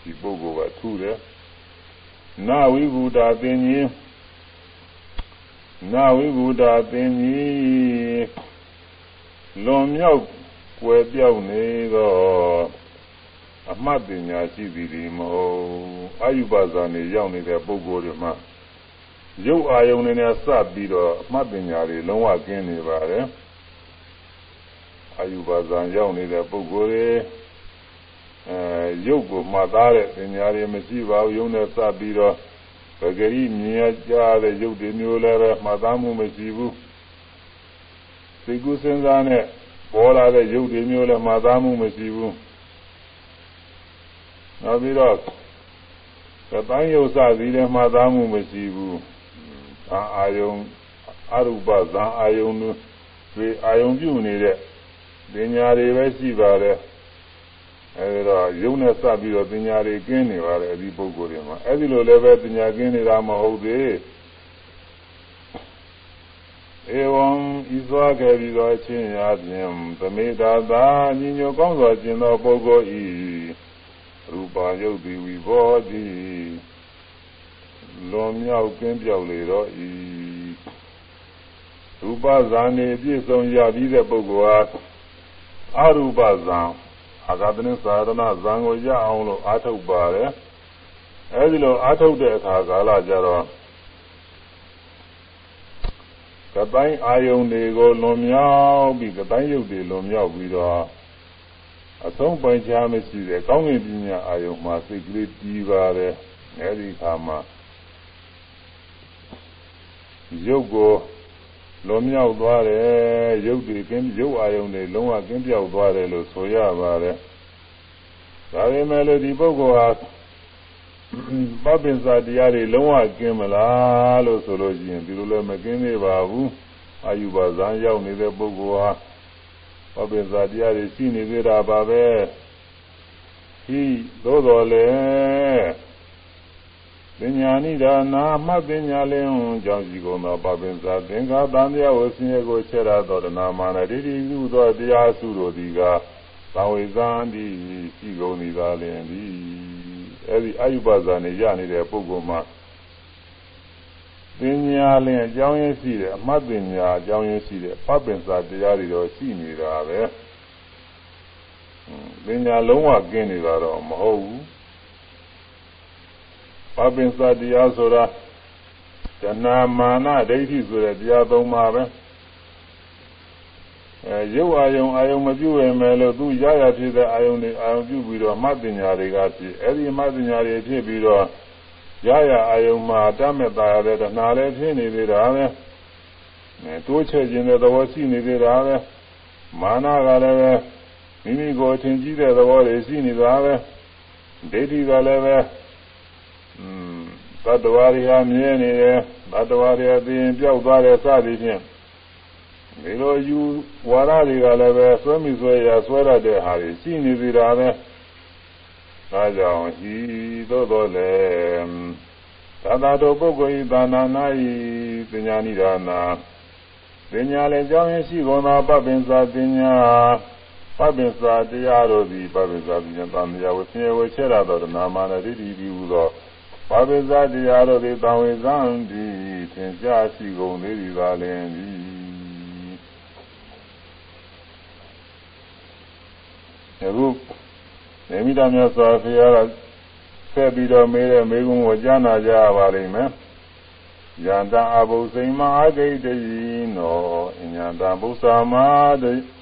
ဒီပုဂ္ဂိုလ်ကထူးတယ်နဝိဘူတာသင်ကြီးနဝိဘူတာသင်ကြီးလွန်မြောက်ွယ်ပြောက်နေတော့အမှတ်ပညာရှိသည်ဒီမဟုတ်အာယုဘဇာနေရောက်နေတဲ့ပုဂ္ဂိုလ်တွေမှာ ရုပ်အာယုန်တွေနဲ့စပြီးတော့အမှတ်ပညာတွေလုံးဝကျင်းနေပါတယ်အာယုဘာဇံရောက်နေတဲ့ပုဂ္ဂိုလ်တွေအဲရုပ်ကိုမှတ်သားတဲ့ပညာတွေမရှိပါဘူးယုံနဲ့စပြီးတော့ပဂရိမြင်ရကြတဲ့ရုပ်တွေမျိုးလည်းပဲမှတ်သားမှုမရှိဘူးသိကုစဉ်းစားနဲ့ပေါ်လာတဲ့ရုပ်တွေမျိုးလည်းမှတ်သားမှုမရှိဘူးနောက်ပြီးတော့သတိုင်းယုတ်စသည်လည်းမှတ်သားမှုမရှိဘူး ဇာအာယုံအရူပဇာအာယုံတွေအာယုံပြုနေတဲ့ပညာတွေပဲရှိပါတယ်အဲဒီတော့ယုံနဲ့စပြီးတော့ပညာတွေကင်းနေပါတယ်အဲဒီပုဂ္ဂိုလ်တွေမှာအဲဒီလိုလည်းပဲပညာကင်းနေတာမဟုတ်သေးဧဝံဤစွာခဲ့ပြီးသောအချင်းရာဖြင့်သမေတာသာညီညွတ်ကောင်းစွာကျင်သောပုဂ္ဂိုလ်ဤရူပါယုတ်တိဝိဘောတိ လွန်မြောက်ကင်းပြောက်လေတော့ဤရူပဇာနေပြည့်စုံရပြီးတဲ့ပုဂ္ဂိုလ်ဟာအရူပဇံအာဂတနိသာရဏဇံကိုရအောင်လို့အာထုတ်ပါတယ်အဲဒီလိုအာထုတ်တဲ့အခါကာလကြတော့ကတိုင်းအာယုန်တွေကိုလွန်မြောက်ပြီးကတိုင်းရုပ်တွေလွန်မြောက်ပြီးတော့အဆုံးပိုင်ချမရှိတဲ့ကောင်းကင်ပညာအာယုန်မှာစိတ်ကလေးပြီးပါတယ်အဲဒီအခါမှာ ရုပ်ကိုလွန်မြောက်သွားတယ်ရုပ်တွေကင်းရုပ်အာယုန်တွေလုံးဝကင်းပြောက်သွားတယ်လို့ဆိုရပါတယ်ဒါပေမဲ့လို့ဒီပုဂ္ဂိုလ်ဟာပပင်စာတရားတွေလုံးဝကင်းမလားလို့ဆိုလို့ရှိရင်ဒီလိုလည်းမကင်းသေးပါဘူးအာယုဘဇံရောက်နေတဲ့ပုဂ္ဂိုလ်ဟာပပင်စာတရားတွေရှိနေသေးတာပါပဲဟိသို့တော်လည်း ပညာနိဒါနာမပညာလင်းကြောင့်ရှိကုန်သောပပင်စာသင်္ဃာတန်တရားဝဆင်းရဲကိုချဲ့ရသောတနာမာနဒိဋ္ဌိဟုသောတရားစုတို့သည်ကသံဝေဇံတိရှိကုန်သည်သာလျှင်သည်အဲဒီအယုပဇာနေရနေတဲ့ပုဂ္ဂိုလ်မှာပညာလင်းအကြောင်းရင်းရှိတယ်အမှတ်ပညာအကြောင်းရင်းရှိတယ်ပပင်စာတရားတွေတော့ရှိနေတာပဲပညာလုံးဝကင်းနေတာတော့မဟုတ်ဘူး ပပင်စတရားဆိုတာတဏမာနဒိဋ္ဌိဆိုတဲ့တရားသုံးပါပဲအဲရုပ်အာယုံအာယုံမပြုတ်ရမယ်လို့သူရရဖြစ်တဲ့အာယုံတွေအာယုံပြုပြီးတော့မှတ်ပညာတွေကဖြစ်အဲ့ဒီမှတ်ပညာတွေဖြစ်ပြီးတော့ရရအာယုံမှာတတ်မဲ့တာရတဲ့တဏှာလည်းဖြစ်နေသေးတာပဲအဲတိုးချဲ့ခြင်းတဲ့သဘောရှိနေသေးတာပဲမာနကလည်းပဲမိမိကိုအထင်ကြီးတဲ့သဘောတွေရှိနေတာပဲဒိဋ္ဌိကလည်းပဲอืม သတ္တဝါတွေဟာမြဲနေတယ်သတ္တဝါတွေအသိရင်ပြောက်သွားတယ်စသည်ဖြင့်ဒီလိုယူဝါဒတွေကလည်းပဲဆွဲမိဆွဲရဆွဲရတဲ့ဟာတွေရှိနေသေးတာပဲဒါကြောင့်ဟီသို့တော်လည်းသာသာတော်ပုဂ္ဂိုလ်ဤသာနာနာဤပညာနိဒါနာပညာလည်းကြောင်းရရှိကုန်သောပပင်စာပညာပပင်စာတရားတို့သည်ပပင်စာပညာသံဃာဝဆင်းရဲဝချဲရသောနာမနာတိတိပြီးဟူသော ပပင်စာတရားတို့သည်တံဝေဇံသည်သင်ကြားရှိကုန်သေးသည်သာလျှင်သည်အခုနေမိတာမြတ်စွာဘုရားကဆက်ပြီးတော့မေးတဲ့မေးခွန်းကိုကြားနာကြရပါလိမ့်မယ်ယန္တအဘုစိမအာဂိတယိနောအညာတဘုသာမတေတ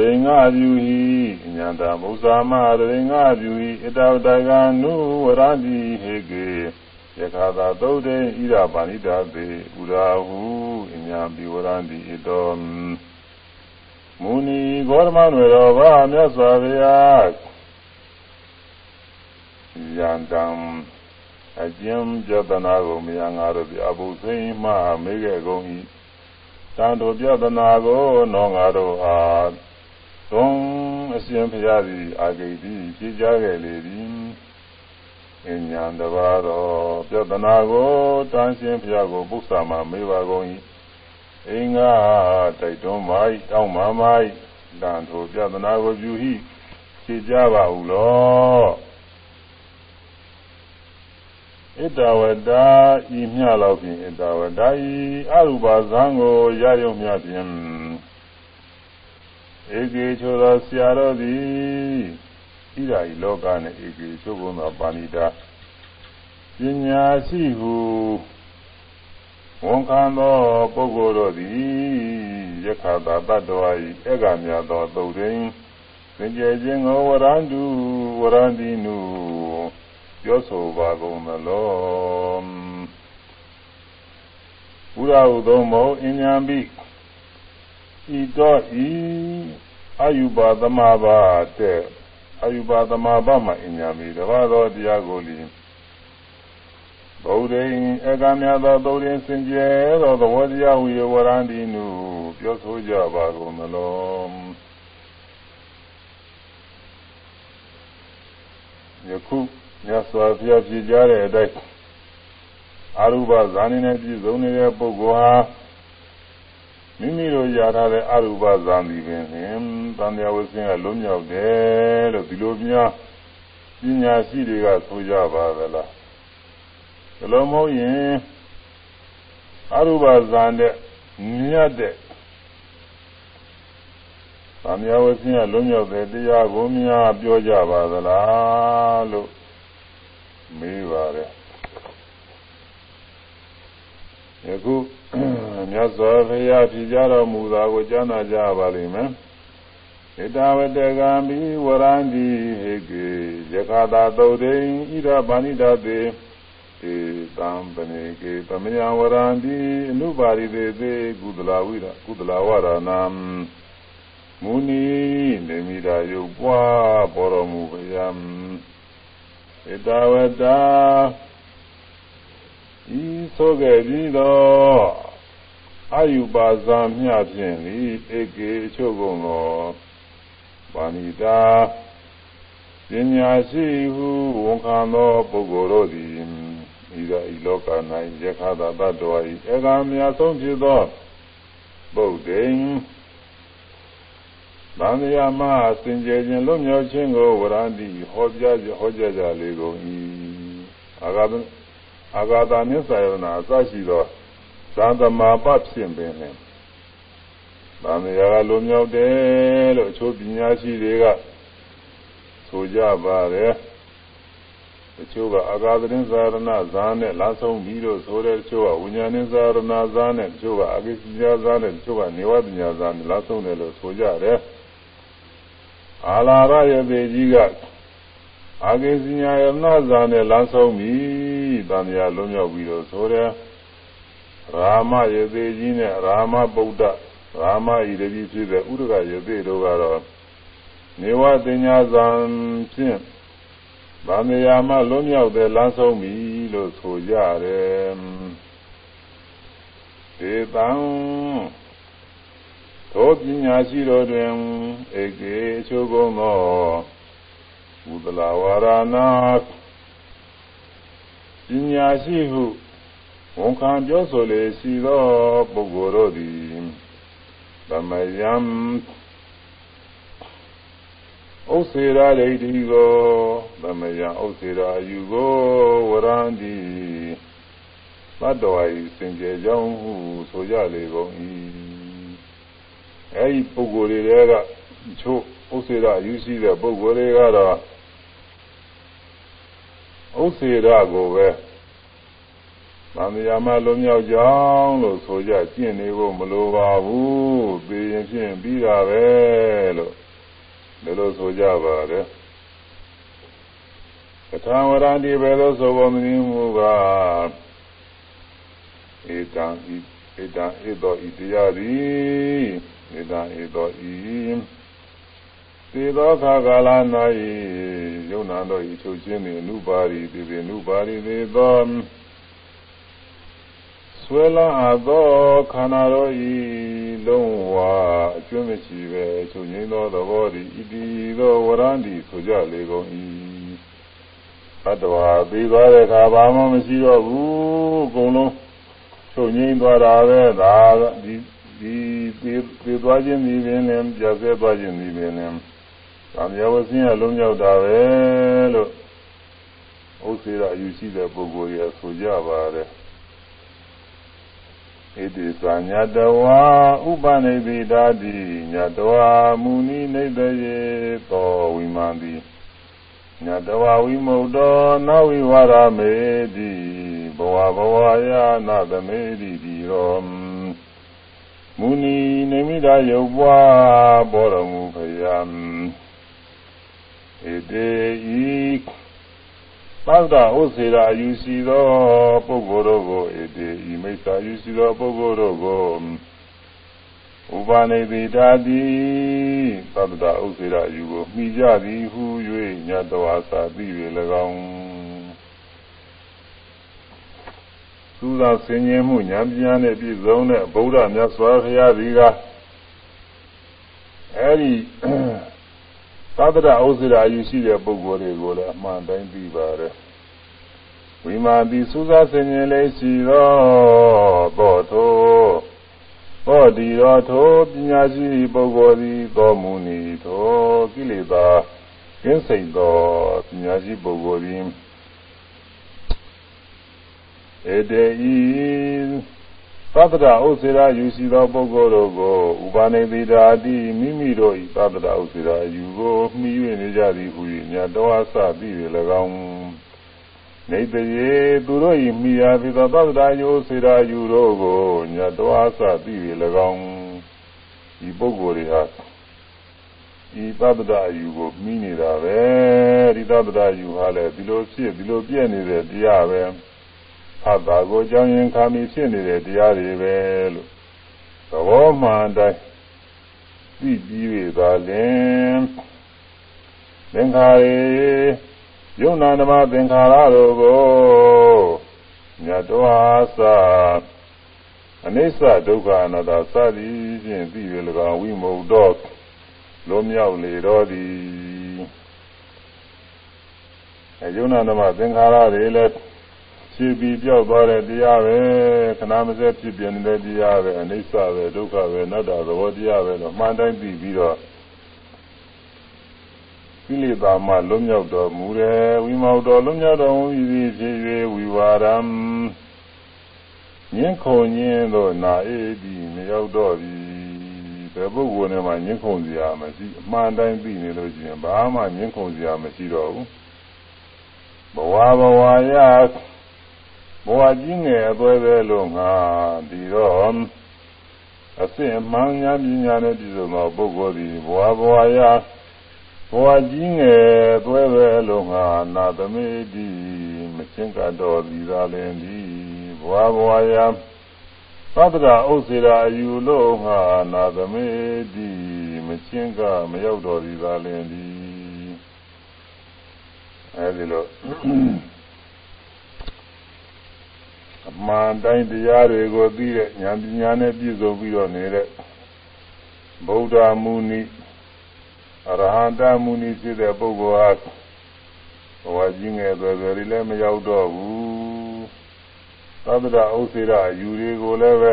ရိငါပြုဟိအညာတဘုသာမတရိငါပြုဟိအတဝတကနုဝရတိဟေကေယခာသာသုတ်တေဣရပါဏိတာတေဥရာဟုအညာပိဝရတိဣတောမုနီဂေါရမနွယ်တော်ဘာမြတ်စွာဘုရားယန္တံအကျဉ်ပြဒနာကိုမြာငါတို့ပြအဘုသိမှမေးခဲ့ကုန်၏တန်တို့ပြဒနာကိုနောငါတို့အား သုံးအရှင်ဘုရားသည်အာဂိတိဖြေကြားခဲ့လေသည်အညာတပါတော်ပြဒနာကိုတန်ရှင်ဘုရားကိုပု္ပ္ပာမှာမေးပါကုန်၏အင်္ဂါတိုက်တွန်းပါ၏တောင်းပါမို့တန်တို့ပြဒနာကိုပြုဟိဖြေကြားပါဟုလောဣတဝတဤမြလောက်ဖြင့်ဣတဝတဤအရူပဇံကိုရယုံမြဖြင့် ဧကေချိုသောဆရာတော်သည်ဣရာဤလောကနှင့်ဧကေချိုဘုံသောပါဏိတာပညာရှိဟုဝန်ခံသောပုဂ္ဂိုလ်တို့သည်ယခတာတတ္တဝါဤဧကမြတ်သောသုတ်ရင်းသင်္ကြခြင်းကိုဝရန္တုဝရန္တိနုပြောဆိုပါကုန်သလောဘုရားဟုသောမောအញ្ញံပိ ဤတော့ဤအာယုပါသမဘာတဲ့အာယုပါသမဘာမှာအញ្ញံပိတပါးသောတရားကိုလီဗုဒ္ဓင်အကမြတ်သောသုဒ္ဓင်စင်ကြဲသောသဘောတရားဟူ၍ဝရန္တိနုပြောဆိုကြပါကုန်သလောယခုမြတ်စွာဘုရားပြကြတဲ့အတိုင်းအာရုပဇာနေနဲ့ပြည့်စုံနေတဲ့ပုဂ္ဂိုလ်ဟာ မိမိတို့ရထားတဲ့အာရုပဇာတိပင်ဖြင့်တန်မြဝဆင်းကလုံးမြောက်တယ်လို့ဒီလိုများပညာရှိတွေကဆိုကြပါသလားဒီလိုမဟုတ်ရင်အာရုပဇာနဲ့မြတ်တဲ့သံဃာဝဆင်းကလုံးမြောက်တဲ့တရားကိုများပြောကြပါသလားလို့မေးပါတယ်ယခု မြတ်စွာဘုရားဖြေကြတော်မူတာကိုကြားနာကြပါလိမ့်မယ်ဣတဝတကံဘိဝရန္တိဟေကေယခတာသုတ်တိဣဒဗာဏိတတေေတံပနေကေတမယဝရန္တိအနုပါရိသေသေကုသလဝိရကုသလဝရဏံမုနီနေမိတာယုတ်ပွားပေါ်တော်မူဗျာဣတဝတဤဆိုခဲ့ပြီးတော့ အာယုပါဇာမြဖြင့်ဤဧကေချုပ်ကုန်သောပါဏိတာပညာရှိဟုဝန်ခံသောပုဂ္ဂိုလ်တို့သည်ဤသာဤလောက၌ယခသာတ္တဝါဤဧကမြတ်ဆုံးဖြစ်သောပုဒ်တိန်ဗန္ဓယာမစင်ကြယ်ခြင်းလွတ်မြောက်ခြင်းကိုဝရန္တိဟောကြားဟောကြားကြလေကုန်၏အာဂတအာဂတာမြစ္ဆာယနာအစရှိသော သံသမာပဖြစ်ပင်နဲ့ဗန္ဓယာကလွတ်မြောက်တယ်လို့အချို့ပညာရှိတွေကဆိုကြပါတယ်အချို့ချို့ကအာဂါသတင်းသာရဏဇာနဲ့လာဆုံးပြီးတော့ဆိုတဲ့တချို့ကဝိညာဉ်နဲ့သာရဏဇာနဲ့တချို့ကအကိစ္စညာဇာနဲ့တချို့ကနေဝတ္တညာဇာနဲ့လာဆုံးတယ်လို့ဆိုကြတယ်အာလာရရဲ့ပေကြီးကအာကိစ္စညာယမနာဇာနဲ့လာဆုံးပြီးတန်မြာလွံ့မြောက်ပြီးတော့ဆိုတဲ့ ရာမယေသေးကြီးနဲ့ရာမဗုဒ္ဓရာမဤတည်းဖြစ်တဲ့ဥဒကယေသေးတို့ကတော့နေဝတင်ညာဇံဖြင့်ဗာမေယာမလွံ့မြောက်တဲ့လမ်းဆုံးပြီလို့ဆိုကြတယ်ဒေတံသောပညာရှိတော်တွင်ဧကေချိုးကုန်သောဘုဒ္ဓလာဝရဏပညာရှိဟု ဝန်ခံပြောဆိုလေရှိသောပုဂ္ဂိုလ်တို့သည်သမယံဥစေရာဒိဋ္ဌိကိုသမယံဥစေရာအယူကိုဝရန္တိသတ္တဝါဤစင်ကြယ်ကြောင်းဟုဆိုကြလေကုန်၏အဲဒီပုဂ္ဂိုလ်တွေကချို့ဥစေရာယူရှိတဲ့ပုဂ္ဂိုလ်တွေကတော့ဥစေရာကိုပဲ သံဃာမလုံးမြောက်ကြောင်းလို့ဆိုကြကျင့်နေဖို့မလိုပါဘူးသိရင်ဖြင့်ပြီးတာပဲလို့ဒီလိုဆိုကြပါတယ်ပထမဝရဏဒီပဲလို့ဆိုပေါ်မင်းမူကဧတံဤဧတံဧသောဤတရားသည်ဧတံဧသောဤသေသောခါကာလ၌ယုံနာတော်ဤချုပ်ခြင်းနှင့်အနုပါရီသေသေအနုပါရီသေသော ဆွဲလန်းအပ်သောခန္ဓာတော်ဤလုံးဝအကျွမ်းမရှိပဲချုပ်ငိမ့်သောသဘောသည်ဣတိသောဝရန္တိဆိုကြလေကုန်၏ဘတ်တော်ပြီးသွားတဲ့အခါဘာမှမရှိတော့ဘူးအကုန်လုံးချုပ်ငိမ့်သွားတာပဲဒါဒီဒီပြီးသွားခြင်းဒီပင်လည်းပြတ်ဆဲသွားခြင်းဒီပင်လည်းသံဃာဝဆင်းရလုံးရောက်တာပဲလို့ဥစ္စေရအယူရှိတဲ့ပုဂ္ဂိုလ်ရဆိုကြပါတယ် ဣတိသညတဝါဥပနိပိတာတိညတဝါမူနိနေတယေသောဝိမံတိညတဝါဝိမုတ်တောနဝိဝရမေတိဘဝဘဝယနာသမေတိတိရောမူနီနေမိတာယုတ်ပွားဘောရမူဖယံဣတေဤ သောတာဥစေရာယူစီသောပုဂ္ဂိုလ်တို့ကိုဣတိဤမိစ္ဆာယူစီသောပုဂ္ဂိုလ်တို့ကိုဥပါနေတိတာတိသတ္တဥစေရာယူကိုမိကြသည်ဟု၍ညတဝါစာသိ၍၎င်းသုသာဆင်ញင်မှုဉာဏ်ပညာနဲ့ပြည့်စုံတဲ့ဗုဒ္ဓမြတ်စွာဘုရားသည်ကအဲဒီ သတ္တရဥစ္စရာယူရှိတဲ့ပုဂ္ဂိုလ်တွေကိုလည်းအမှန်တိုင်းသိပါတယ်ဝိမာတိသုဇဆင်ញင်လေးရှိသောသောထိုသောဒီရောထိုပညာရှိပုဂ္ဂိုလ်သည်သောမူနီထိုကိလေသာကင်းစိတ်သောပညာရှိပုဂ္ဂိုလ်သည်ဧတေဤ သတ္တရာဥစေရာယူစီသောပုဂ္ဂိုလ်တို့ကိုဥပါနေတိတာတိမိမိတို့ဤသတ္တရာဥစေရာယူကိုမှီ၍နေကြသည်ဟူ၍ညာတော်အစပြီး၍၎င်းနေတရေသူတို့ဤမိယာဖြစ်သောသတ္တရာယူစေရာယူတို့ကိုညာတော်အစပြီး၍၎င်းဒီပုဂ္ဂိုလ်တွေဟာဤသတ္တရာယူကိုမှီနေတာပဲဒီသတ္တရာယူဟာလည်းဒီလိုဖြစ်ဒီလိုပြည့်နေတဲ့တရားပဲ ဖတ်တာကိုကြောင်းရင်ခါမီဖြစ်နေတဲ့တရားတွေပဲလို့သဘောမှန်တိုင်းသိပြီးရသာလင်သင်္ခါရေယုံနာဓမ္မသင်္ခါရတို့ကိုမြတ်တော်အားသာအနိစ္စဒုက္ခအနတ္တစသည်ဖြင့်သိရ၎င်းဝိမု ക്ത လွမြောက်လေတော်သည်အယုံနာဓမ္မသင်္ခါရတွေလည်း ဖြစ်ပြီးပြောက်သွားတဲ့တရားပဲခဏမစဲဖြစ်ပြနေတဲ့တရားပဲအနိစ္စပဲဒုက္ခပဲအနတ္တသဘောတရားပဲလို့မှန်တိုင်းသိပြီးတော့ကိလေသာမှလွတ်မြောက်တော်မူတယ်ဝိမောက်တော်လွတ်မြောက်တော်မူသည်ဖြစ်၍ဝိဝါရံညင်းခုန်ခြင်းတို့နာအေးဒီမရောက်တော့ပြီဘယ်ပုဂ္ဂိုလ်နဲ့မှညင်းခုန်စရာမရှိအမှန်တိုင်းသိနေလို့ရှိရင်ဘာမှညင်းခုန်စရာမရှိတော့ဘူးဘဝဘဝယ ဘဝကြီးငယ်အသွဲပဲလို့ငါပြီးတော့အစင်မှန်ညာပညာနဲ့ပြည့်စုံသောပုဂ္ဂိုလ်သည်ဘဝဘဝယဘဝကြီးငယ်သွဲပဲလို့ငါနာသမေတိမချင်းကတော်သည်သာလင်သည်ဘဝဘဝယသတ္တရာဥစ္စေရာအယူလို့ငါနာသမေတိမချင်းကမရောက်တော်သည်သာလင်သည်အဲဒီလို အမှန်တိုင်းတရားတွေကိုသိတဲ့ဉာဏ်ပညာနဲ့ပြည့်စုံပြီးတော့နေတဲ့ဗုဒ္ဓမူနီအရဟတမူနီဖြစ်တဲ့ပုဂ္ဂိုလ်ဟာဘဝကြီးငယ်သွယ်သွယ်လေးလည်းမရောက်တော့ဘူးသဗ္ဗဒဥစ္စေရအယူတွေကိုလည်းပဲ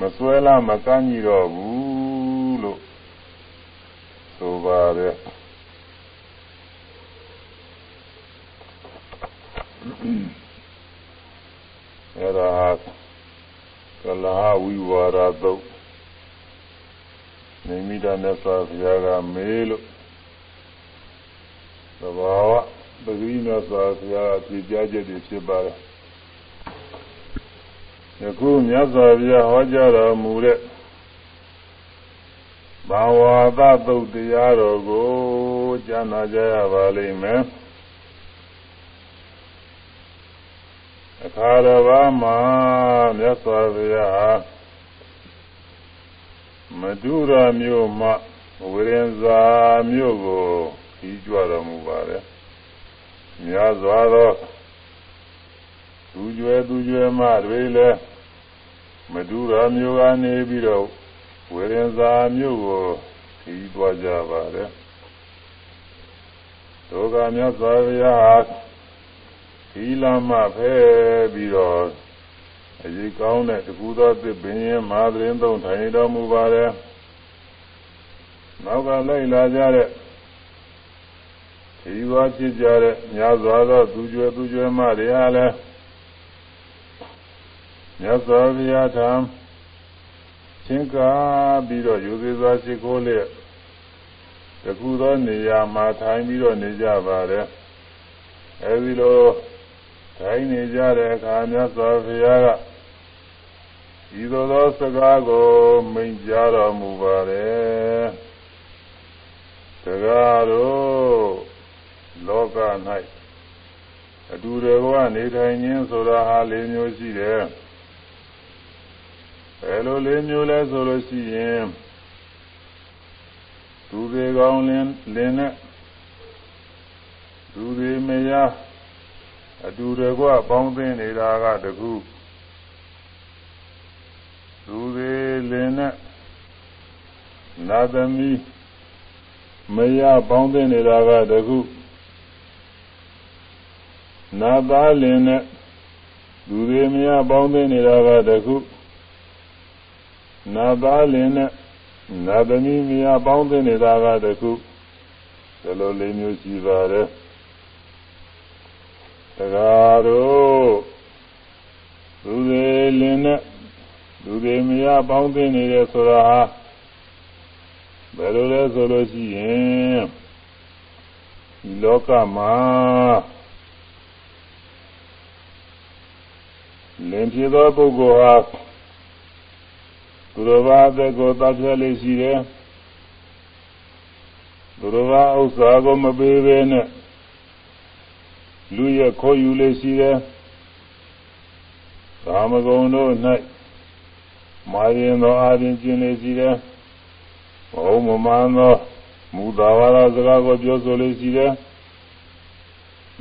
မစွဲလားမကန့်ကြီးတော့ဘူးလို့ဆိုပါတယ် Mm-hmm. အဲ့ဒါကလာဝိဝါဒသုတ်နေမိတာနဲ့ဆိုဘုရားကမေးလို့သဘာဝပဂိနဲ့ဆိုဘုရားဖြေကြားချက်တွေဖြစ်ပါတယ်ယခုမြတ်စွာဘုရားဟောကြားတော်မူတဲ့ဘာဝါသသုတ်တရားတော်ကိုကြားနာကြရပါလိမ့်မယ်အ ခါတော်ဘာမှာမြတ်စွာဘုရားမဒုရမြို့မှဝိရင်ဇာမြို့ကိုကြီးကြွတော်မူပါတယ်များစွာသောသူကျွဲသူကျွဲမတွေလည်းမဒုရမြို့ကနေပြီးတော့ဝိရင်ဇာမြို့ကိုကြီးသွားကြပါတယ်ဒုက္ခမြတ်စွာဘုရား ဒီလမဖဲပြီးတော့အရေးကောင်းတဲ့တကူသောသစ်ပင်ရင်မာသရင်သုံးထိုင်တော်မူပါတယ်နောက်ကလိုက်လာကြတဲ့ဒီဝါဖြစ်ကြတဲ့များစွာသောသူကျွဲသူကျွဲမတွေဟာလည်းမြတ်စွာဘုရားထံချင်းကားပြီးတော့ယူသေးစွာရှိခိုးလျက်တကူသောနေရာမှာထိုင်ပြီးတော့နေကြပါတယ်အဲဒီလို ထိုင်နေကြတဲ့အခါမြတ်စွာဘုရားကဤသို့သောစကားကိုမိန့်ကြားတော်မူပါတယ်။တရားတို့လောက၌အတူတကွနေထိုင်ခြင်းဆိုတာဟာ၄မျိုးရှိတယ်။ဘယ်လို၄မျိုးလဲဆိုလို့ရှိရင်သူတွေကောင်းလင်းလင်းနဲ့သူတွေမယား အတူတကွပေါင်းသင်းနေတာကတခုသူသေးလင်နဲ့နာသမီးမရပေါင်းသင်းနေတာကတခုနာသားလင်နဲ့သူသေးမရပေါင်းသင်းနေတာကတခုနာသားလင်နဲ့နာသမီးမရပေါင်းသင်းနေတာကတခုဒီလိုလေးမျိုးရှိပါတယ် တရားတို့လူတွေလင်းနဲ့လူတွေမရပေါင်းသိနေတယ်ဆိုတာဟာဘယ်လိုလဲဆိုလို့ရှိရင်ဒီလောကမှာလင်းဖြစ်သောပုဂ္ဂိုလ်ဟာသူတော်ဘာအသက်ကိုတတ်ပြလေးရှိတယ်သူတော်ဘာဥစ္စာကိုမပေးဘဲနဲ့ လူရဲ့ခေါ်ယူလေးရှိတယ်ကာမဂုဏ်တို့၌မာရင်သောအာရင်ကျင်လေးရှိတယ်ဘုံမမှန်သောမူသာဝါဒစကားကိုပြောဆိုလေးရှိတယ်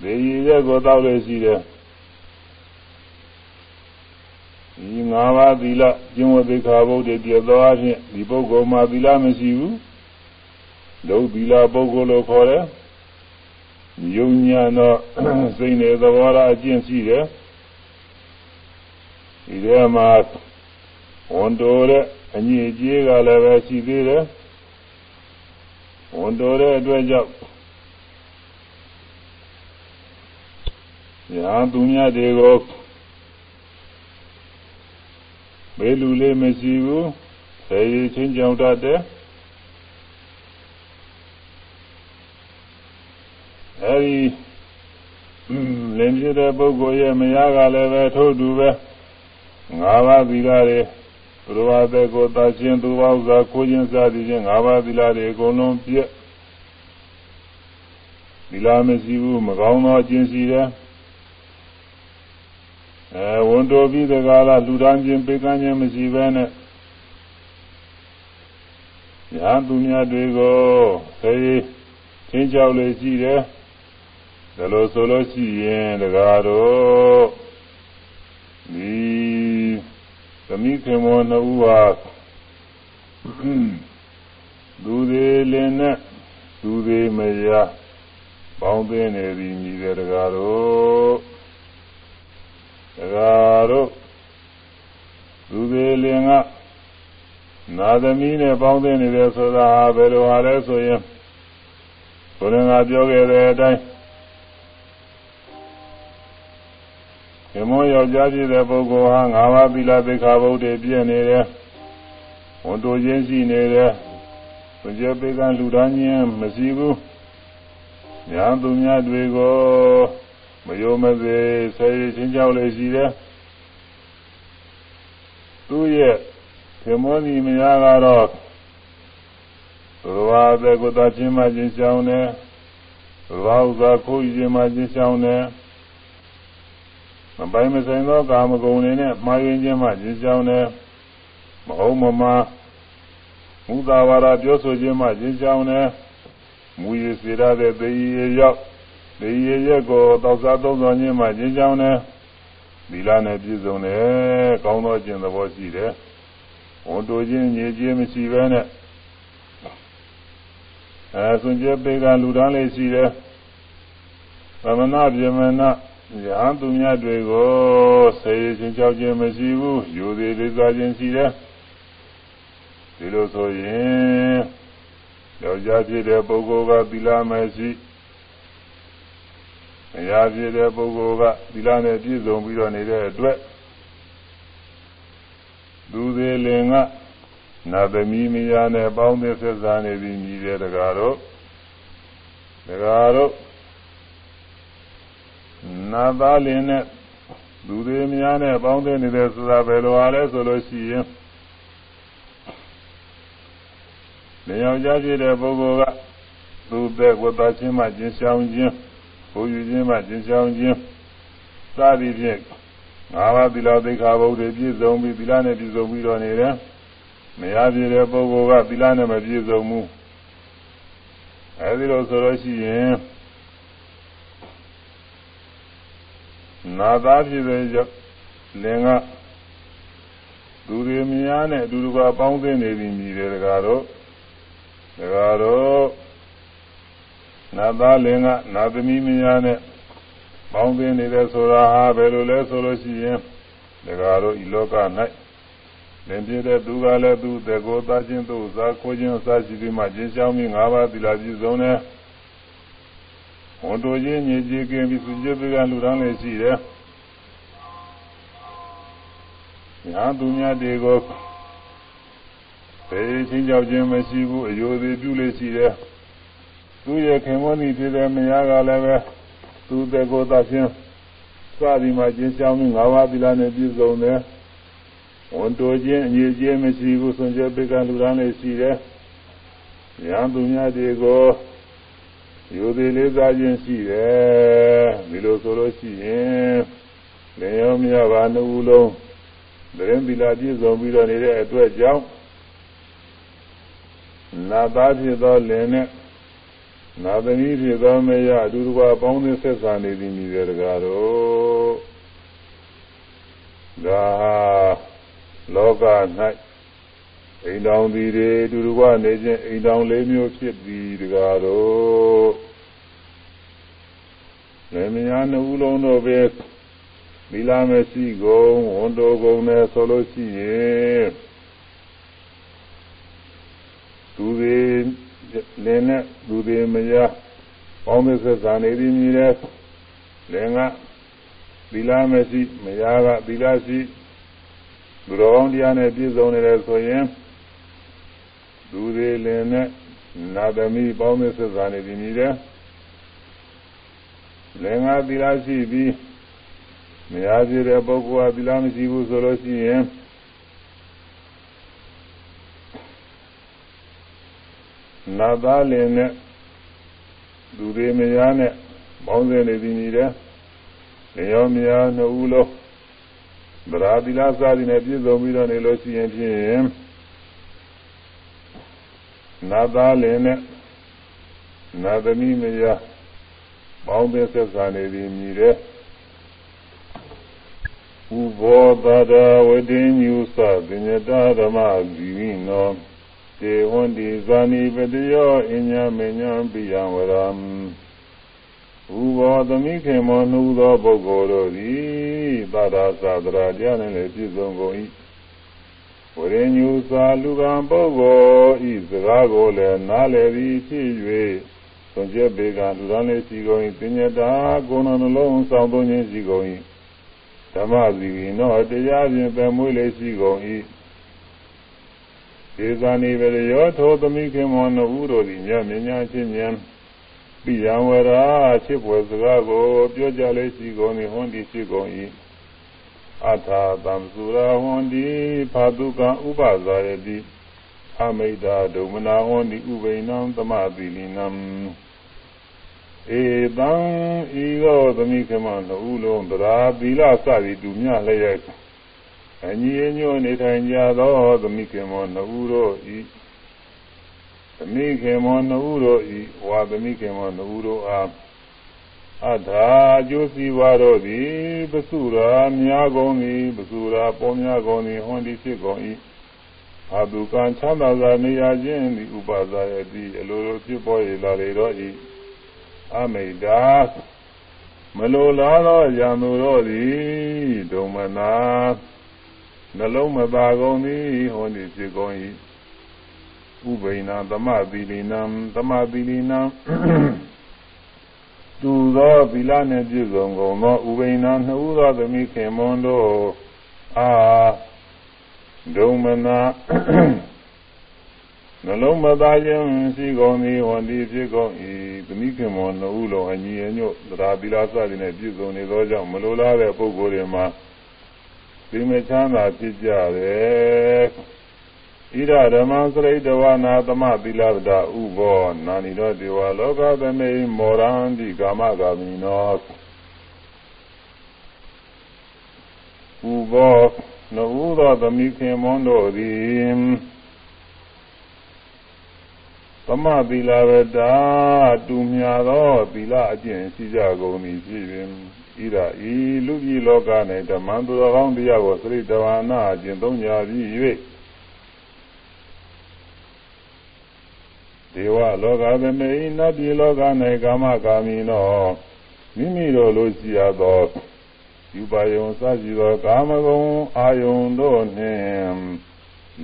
ဒေယီရဲ့ကိုတောက်လေးရှိတယ်ဒီငါးပါးသီလကျင့်ဝတ်သိက္ခာပုဒ်တွေပြသောအချင်းဒီပုဂ္ဂိုလ်မှာသီလမရှိဘူးလုံးသီလပုဂ္ဂိုလ်လို့ခေါ်တယ် ယုံညာတော့စိတ်နဲ့သဘောထားအကျင့်ရှိတယ်ဒီထဲမှာဝန်တိုတဲ့အညီအကျေးကလည်းပဲရှိသေးတယ်ဝန်တိုတဲ့အတွက်ကြောင့်ညာသူများတွေကိုဘေးလူလေးမရှိဘူးဆယ်ရည်ချင်းကြောင်တတ်တယ် အဲဒီဖြစ်တဲ့ပုဂ္ဂိုလ်ရဲ့မယားကလည်းပဲထို့တူပဲငါးပါးသီလတွေသူတော်ဘာသက်ကိုတာချင်းသူဘောက်သာခိုးခြင်းစသည်ဖြင့်ငါးပါးသီလတွေအကုန်လုံးပြည့်သီလမရှိဘူးမကောင်းသောအကျင့်ရှိတယ်အဲဝန်တော်ပြီးတကားလားလူတန်းချင်းပေးကမ်းခြင်းမရှိဘဲနဲ့ညာသူများတွေကိုဆေးချင်းကြောက်လေရှိတယ် ဒါလို့ဆိုလို့ရှိရင်တကားတော့ဒီသမီးခင်မောနှစ်ဦးဟာသူသေးလင်းနဲ့သူသေးမရပေါင်းသိနေသည်မြည်တဲ့တကားတော့တကားတော့သူသေးလင်းကနာသမီးနဲ့ပေါင်းသိနေတယ်ဆိုတာဘယ်လိုဟာလဲဆိုရင်ကိုယ်ကပြောခဲ့တဲ့အတိုင်း မ္မယောက်ျားဖြစ်တဲ့ပုဂ္ဂိုလ်ဟာငါးပါးသီလသိက္ခာပုဒ်တွေပြည့်နေတယ်။ဝန်တိုခြင်းရှိနေတယ်။သူကျပေကံလူသားချင်းမရှိဘူး။ညာသူများတွေကိုမယုံမစေဆဲရချင်းကြောက်လေရှိတယ်။သူရဲ့ဓမ္မဒီမယားကတော့ဘဝအသက်ကိုသာချင်းမှချင်းရှောင်းတယ်။ဘဝဥစ္စာခိုးယူခြင်းမှချင်းရှောင်းတယ်။ မပိုင်မဆိုင်သောကာမဂုဏ်တွေနဲ့မှားယွင်းခြင်းမှကျဉ်းချောင်းတယ်မဟုတ်မမှားမူသာဝါဒပြောဆိုခြင်းမှကျဉ်းချောင်းတယ်မူရစေရတဲ့သေရရောက်သေရရက်ကိုတောက်စားသုံးဆောင်ခြင်းမှကျဉ်းချောင်းတယ်သီလနဲ့ပြည့်စုံတယ်ကောင်းသောကျင့်သဘောရှိတယ်ဝန်တိုခြင်းညည်ခြင်းမရှိဘဲနဲ့အဲဆွန်ကျဲပေကလူတန်းလေးရှိတယ်သမဏပြေမနာ ယဟန်သူများတွေကိုဆေးချင်းကြောက်ခြင်းမရှိဘူးယူသေးလေးစားခြင်းရှိတယ်ဒီလိုဆိုရင်ယောက်ျားဖြစ်တဲ့ပုဂ္ဂိုလ်ကသီလမရှိအရာဖြစ်တဲ့ပုဂ္ဂိုလ်ကသီလနဲ့ပြည့်စုံပြီးတော့နေတဲ့အတွက်သူသေးလင်ကနာသမီးမယားနဲ့ပေါင်းသင်းဆက်ဆံနေပြီးညီတဲ့တကားတော့တကားတော့ နာသားလင်နဲ့လူတွေများနဲ့ပေါင်းသင်းနေတယ်ဆိုတာဘယ်လိုအားလဲဆိုလို့ရှိရင်နေအောင်ကြားပြတဲ့ပုဂ္ဂိုလ်ကသူ့သက်ဝတ္တချင်းမှကျင်ဆောင်ခြင်းဘုယူခြင်းမှကျင်ဆောင်ခြင်းစသည်ဖြင့်ငါးပါးသီလသိက္ခာပုဒ်တွေပြည့်စုံပြီးသီလနဲ့ပြည့်စုံပြီးတော့နေတယ်မရပြတဲ့ပုဂ္ဂိုလ်ကသီလနဲ့မပြည့်စုံဘူးအဲဒီလိုဆိုလို့ရှိရင် နာသားဖြစ်တဲ့လင်ကသူတွေများနဲ့အတူတူကပေါင်းသင်းနေပြီမြည်တယ်တကားတော့တကားတော့နာသားလင်ကနာသမီးများနဲ့ပေါင်းသင်းနေတယ်ဆိုတာဟာဘယ်လိုလဲဆိုလို့ရှိရင်တကားတော့ဤလောက၌လင်ပြတဲ့သူကလည်းသူတကောသားချင်းသူစားခိုးခြင်းအစရှိပြီးမှကျင်းချောင်းပြီး၅ပါးသီလပြည့်စုံတ ယ်ဝန်တိုချင်းညစ်ကြေးကင်းပြီးသူကျပြကလူတန်းလေးရှိတယ်။ညာသူများတွေကိုသေချင်းကြောက်ခြင်းမရှိဘူးအယိုသေးပြုလေးရှိတယ်။သူရဲ့ခင်မွန်းဤဖြစ်တဲ့မယားကလည်းပဲသူတဲ့ကိုသာချင်းစသည်မှာကျင်းချောင်းပြီးငါးပါးသီလနဲ့ပြည့်စုံတယ်။ဝန်တိုချင်းအငြိကျေးမရှိဘူးဆွန်ကျဲပိကလူတန်းလေးရှိတယ်။ညာသူများတွေကို ယူသည်လေးစားခြင်းရှိတယ်ဒီလိုဆိုလို့ရှိရင်လင်ရောမြပါနှုတ်လုံးတရင်သီလာပြည့်စုံပြီးတော့နေတဲ့အတွက်ကြောင့်နာသားဖြစ်သောလင်နဲ့နာသမီးဖြစ်သောမယအတူတူပါပေါင်းသင်းဆက်ဆံနေသည်မြည်တယ်တကားတော့ဒါဟာလောက၌အိမ်တော်သည်တွေအတူတူကနေခြင်းအိမ်တော်လေးမျိုးဖြစ်ပြီးတကားတော့ လေမယားနှစ်ဦးလုံးတို့ပဲသီလမရှိကုန်ဝန်တော်ကုန်နဲ့ဆိုလို့ရှိရင်သူတွေလင်းနဲ့သူတွေမယားပေါင်းသစ္စာနေပြီးမြည်တဲ့လင်ကသီလမရှိမယားကသီလရှိသူတော်ကောင်းတရားနဲ့ပြည့်စုံနေတယ်ဆိုရင်သူတွေလင်နဲ့နာသမီးပေါင်းသစ္စာနေပြီးမြည်တဲ့ လင်္ကာသီလရှိပြီးမရသေးတဲ့ပုဂ္ဂိုလ်ကသီလမရှိဘူးဆိုလို့ရှိရင်နာသားလင်နဲ့လူတွေမယားနဲ့ပေါင်းစင်နေသည်ညီတဲ့လျောမယားနှစ်ဦးလုံးဗရာသီလစာသည်နဲ့ပြည့်စုံပြီးတော့နေလို့ရှိရင်ဖြင့်နာသားလင်နဲ့နာသမီးမယား ပေါင်းတဲ့ဆက်ဆံနေသည်ညီတဲ့ဥဘောသာဒဝတိညုသပညတဓမ္မဂီဝိနောတေဝန္တိဇာနိပတယောအညမေညံပိယံဝရံဥဘောသမိခေမောနှုသောပုဂ္ဂိုလ်တို့သည်သာသာသာသရာတရားနဲ့လည်းပြည့်စုံကုန်၏ဝရညုသာလူကံပုဂ္ဂိုလ်ဤစကားကိုလည်းနားလည်ပြီးဖြစ်၍ သွန်ကျက်ပေကလူသားလေးရှိကုန်၏ပညာတာကိုယ်တော်နှလုံးဆောင်သွင်းခြင်းရှိကုန်၏ဓမ္မစီဝိနောတရားဖြင့်ပဲမွေးလေးရှိကုန်၏ဒေသနိဝရယောသောသမိခေမောနဥတို့သည်ညမြညာချင်းမြန်ပိယံဝရာချစ်ပွဲစကားကိုပြောကြလေးရှိကုန်၏ဟွန်ဒီရှိကုန်၏အထာတံစုရာဟွန်ဒီဖာတုကံဥပဇာယတိအမိဒာဒုမနာဟွန်ဒီဥပိနံသမတိလိနံ ဧတံဤသောသမိခမနှုလုံးတရာသီလစသည်တူမြလျက်အညီအညွတ်နေထိုင်ကြသောသမိခေမောနှုတို့ဤသမိခေမောနှုတို့ဤဝါသမိခေမောနှုတို့အားအထာအကျိုးစီးပွားတို့သည်ပစုရာများကုန်သည်ပစုရာပေါ်များကုန်သည်ဟွန်ဒီဖြစ်ကုန်၏အာတုကံချမ်းသာစွာနေရခြင်းသည်ဥပါဇာယတိအလိုလိုဖြစ်ပေါ်ရလာလေတော့၏ အမိတ်တာမလိုလားသောရံသူတို့သည်ဒုံမနာနှလုံးမသာကုန်သည်ဟောဒီဖြစ်ကုန်၏ဥပိဏသမသီလိနံသမသီလိနံသူသောသီလနှင့်ပြည့်စုံကုန်သောဥပိဏနှစ်ဦးသောသမိခင်မွန်တို့အာဒုံမနာ နှလုံးမသားခြင်းရှိကုန်သည်ဝန္ဒီဖြစ်ကုန်၏သမိခင်မောနှုတ်လုံးအညီအညွတ်သရာသီလစသည်နဲ့ပြည့်စုံနေသောကြောင့်မလိုလားတဲ့ပုဂ္ဂိုလ်တွေမှာဒီမချမ်းသာဖြစ်ကြတယ်ဣဒဓမ္မစရိတဝနာသမသီလဗဒဥဘောနာနိရောဒေဝလောကသမေမောရန္တိကာမဂာမိနောဥဘောနှုတ်သောသမိခင်မွန်တို့သည် သမသီလဝတ္တာတူမြသောသီလအကျင့်ရှိကြကုန်သည်ဖြစ်ပင်ဤရာဤလူကြီးလောက၌ဓမ္မသူတော်ကောင်းတရားကိုသရိတဝါနာအကျင့်သုံးကြပြီး၍ဒေဝလောကသမေနတ်ပြည်လောက၌ကာမကာမီနောမိမိတို့လိုရှိရသောယူပါယုံစရှိသောကာမဂုဏ်အာယုန်တို့နှင့်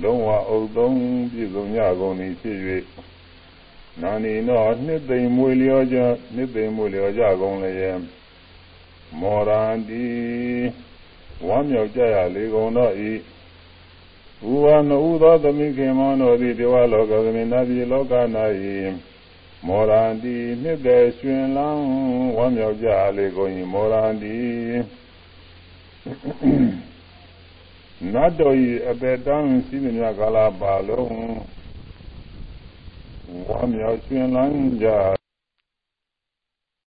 လုံးဝအုပ်သုံးပြည့်စုံကြကုန်သည်ဖြစ်၍ နာနီနောနှစ်သိမ်မွေလျောကြနှစ်သိမ်မွေလျောကြကုန်လျက်မောရန္တိဝမ်းမြောက်ကြရလေကုန်တော့ဤဘူဝနဥသောသမိခင်မောတို့သည်ဒေဝလောကသမိနာတိလောက၌မောရန္တိနှစ်သက်ရှင်လန်းဝမ်းမြောက်ကြလေကုန်၏မောရန္တိနတ်တော်ဤအပေတန်းရှိနေမြကာလပါလုံး ဝါမြောက်ရှင်လန်းကြ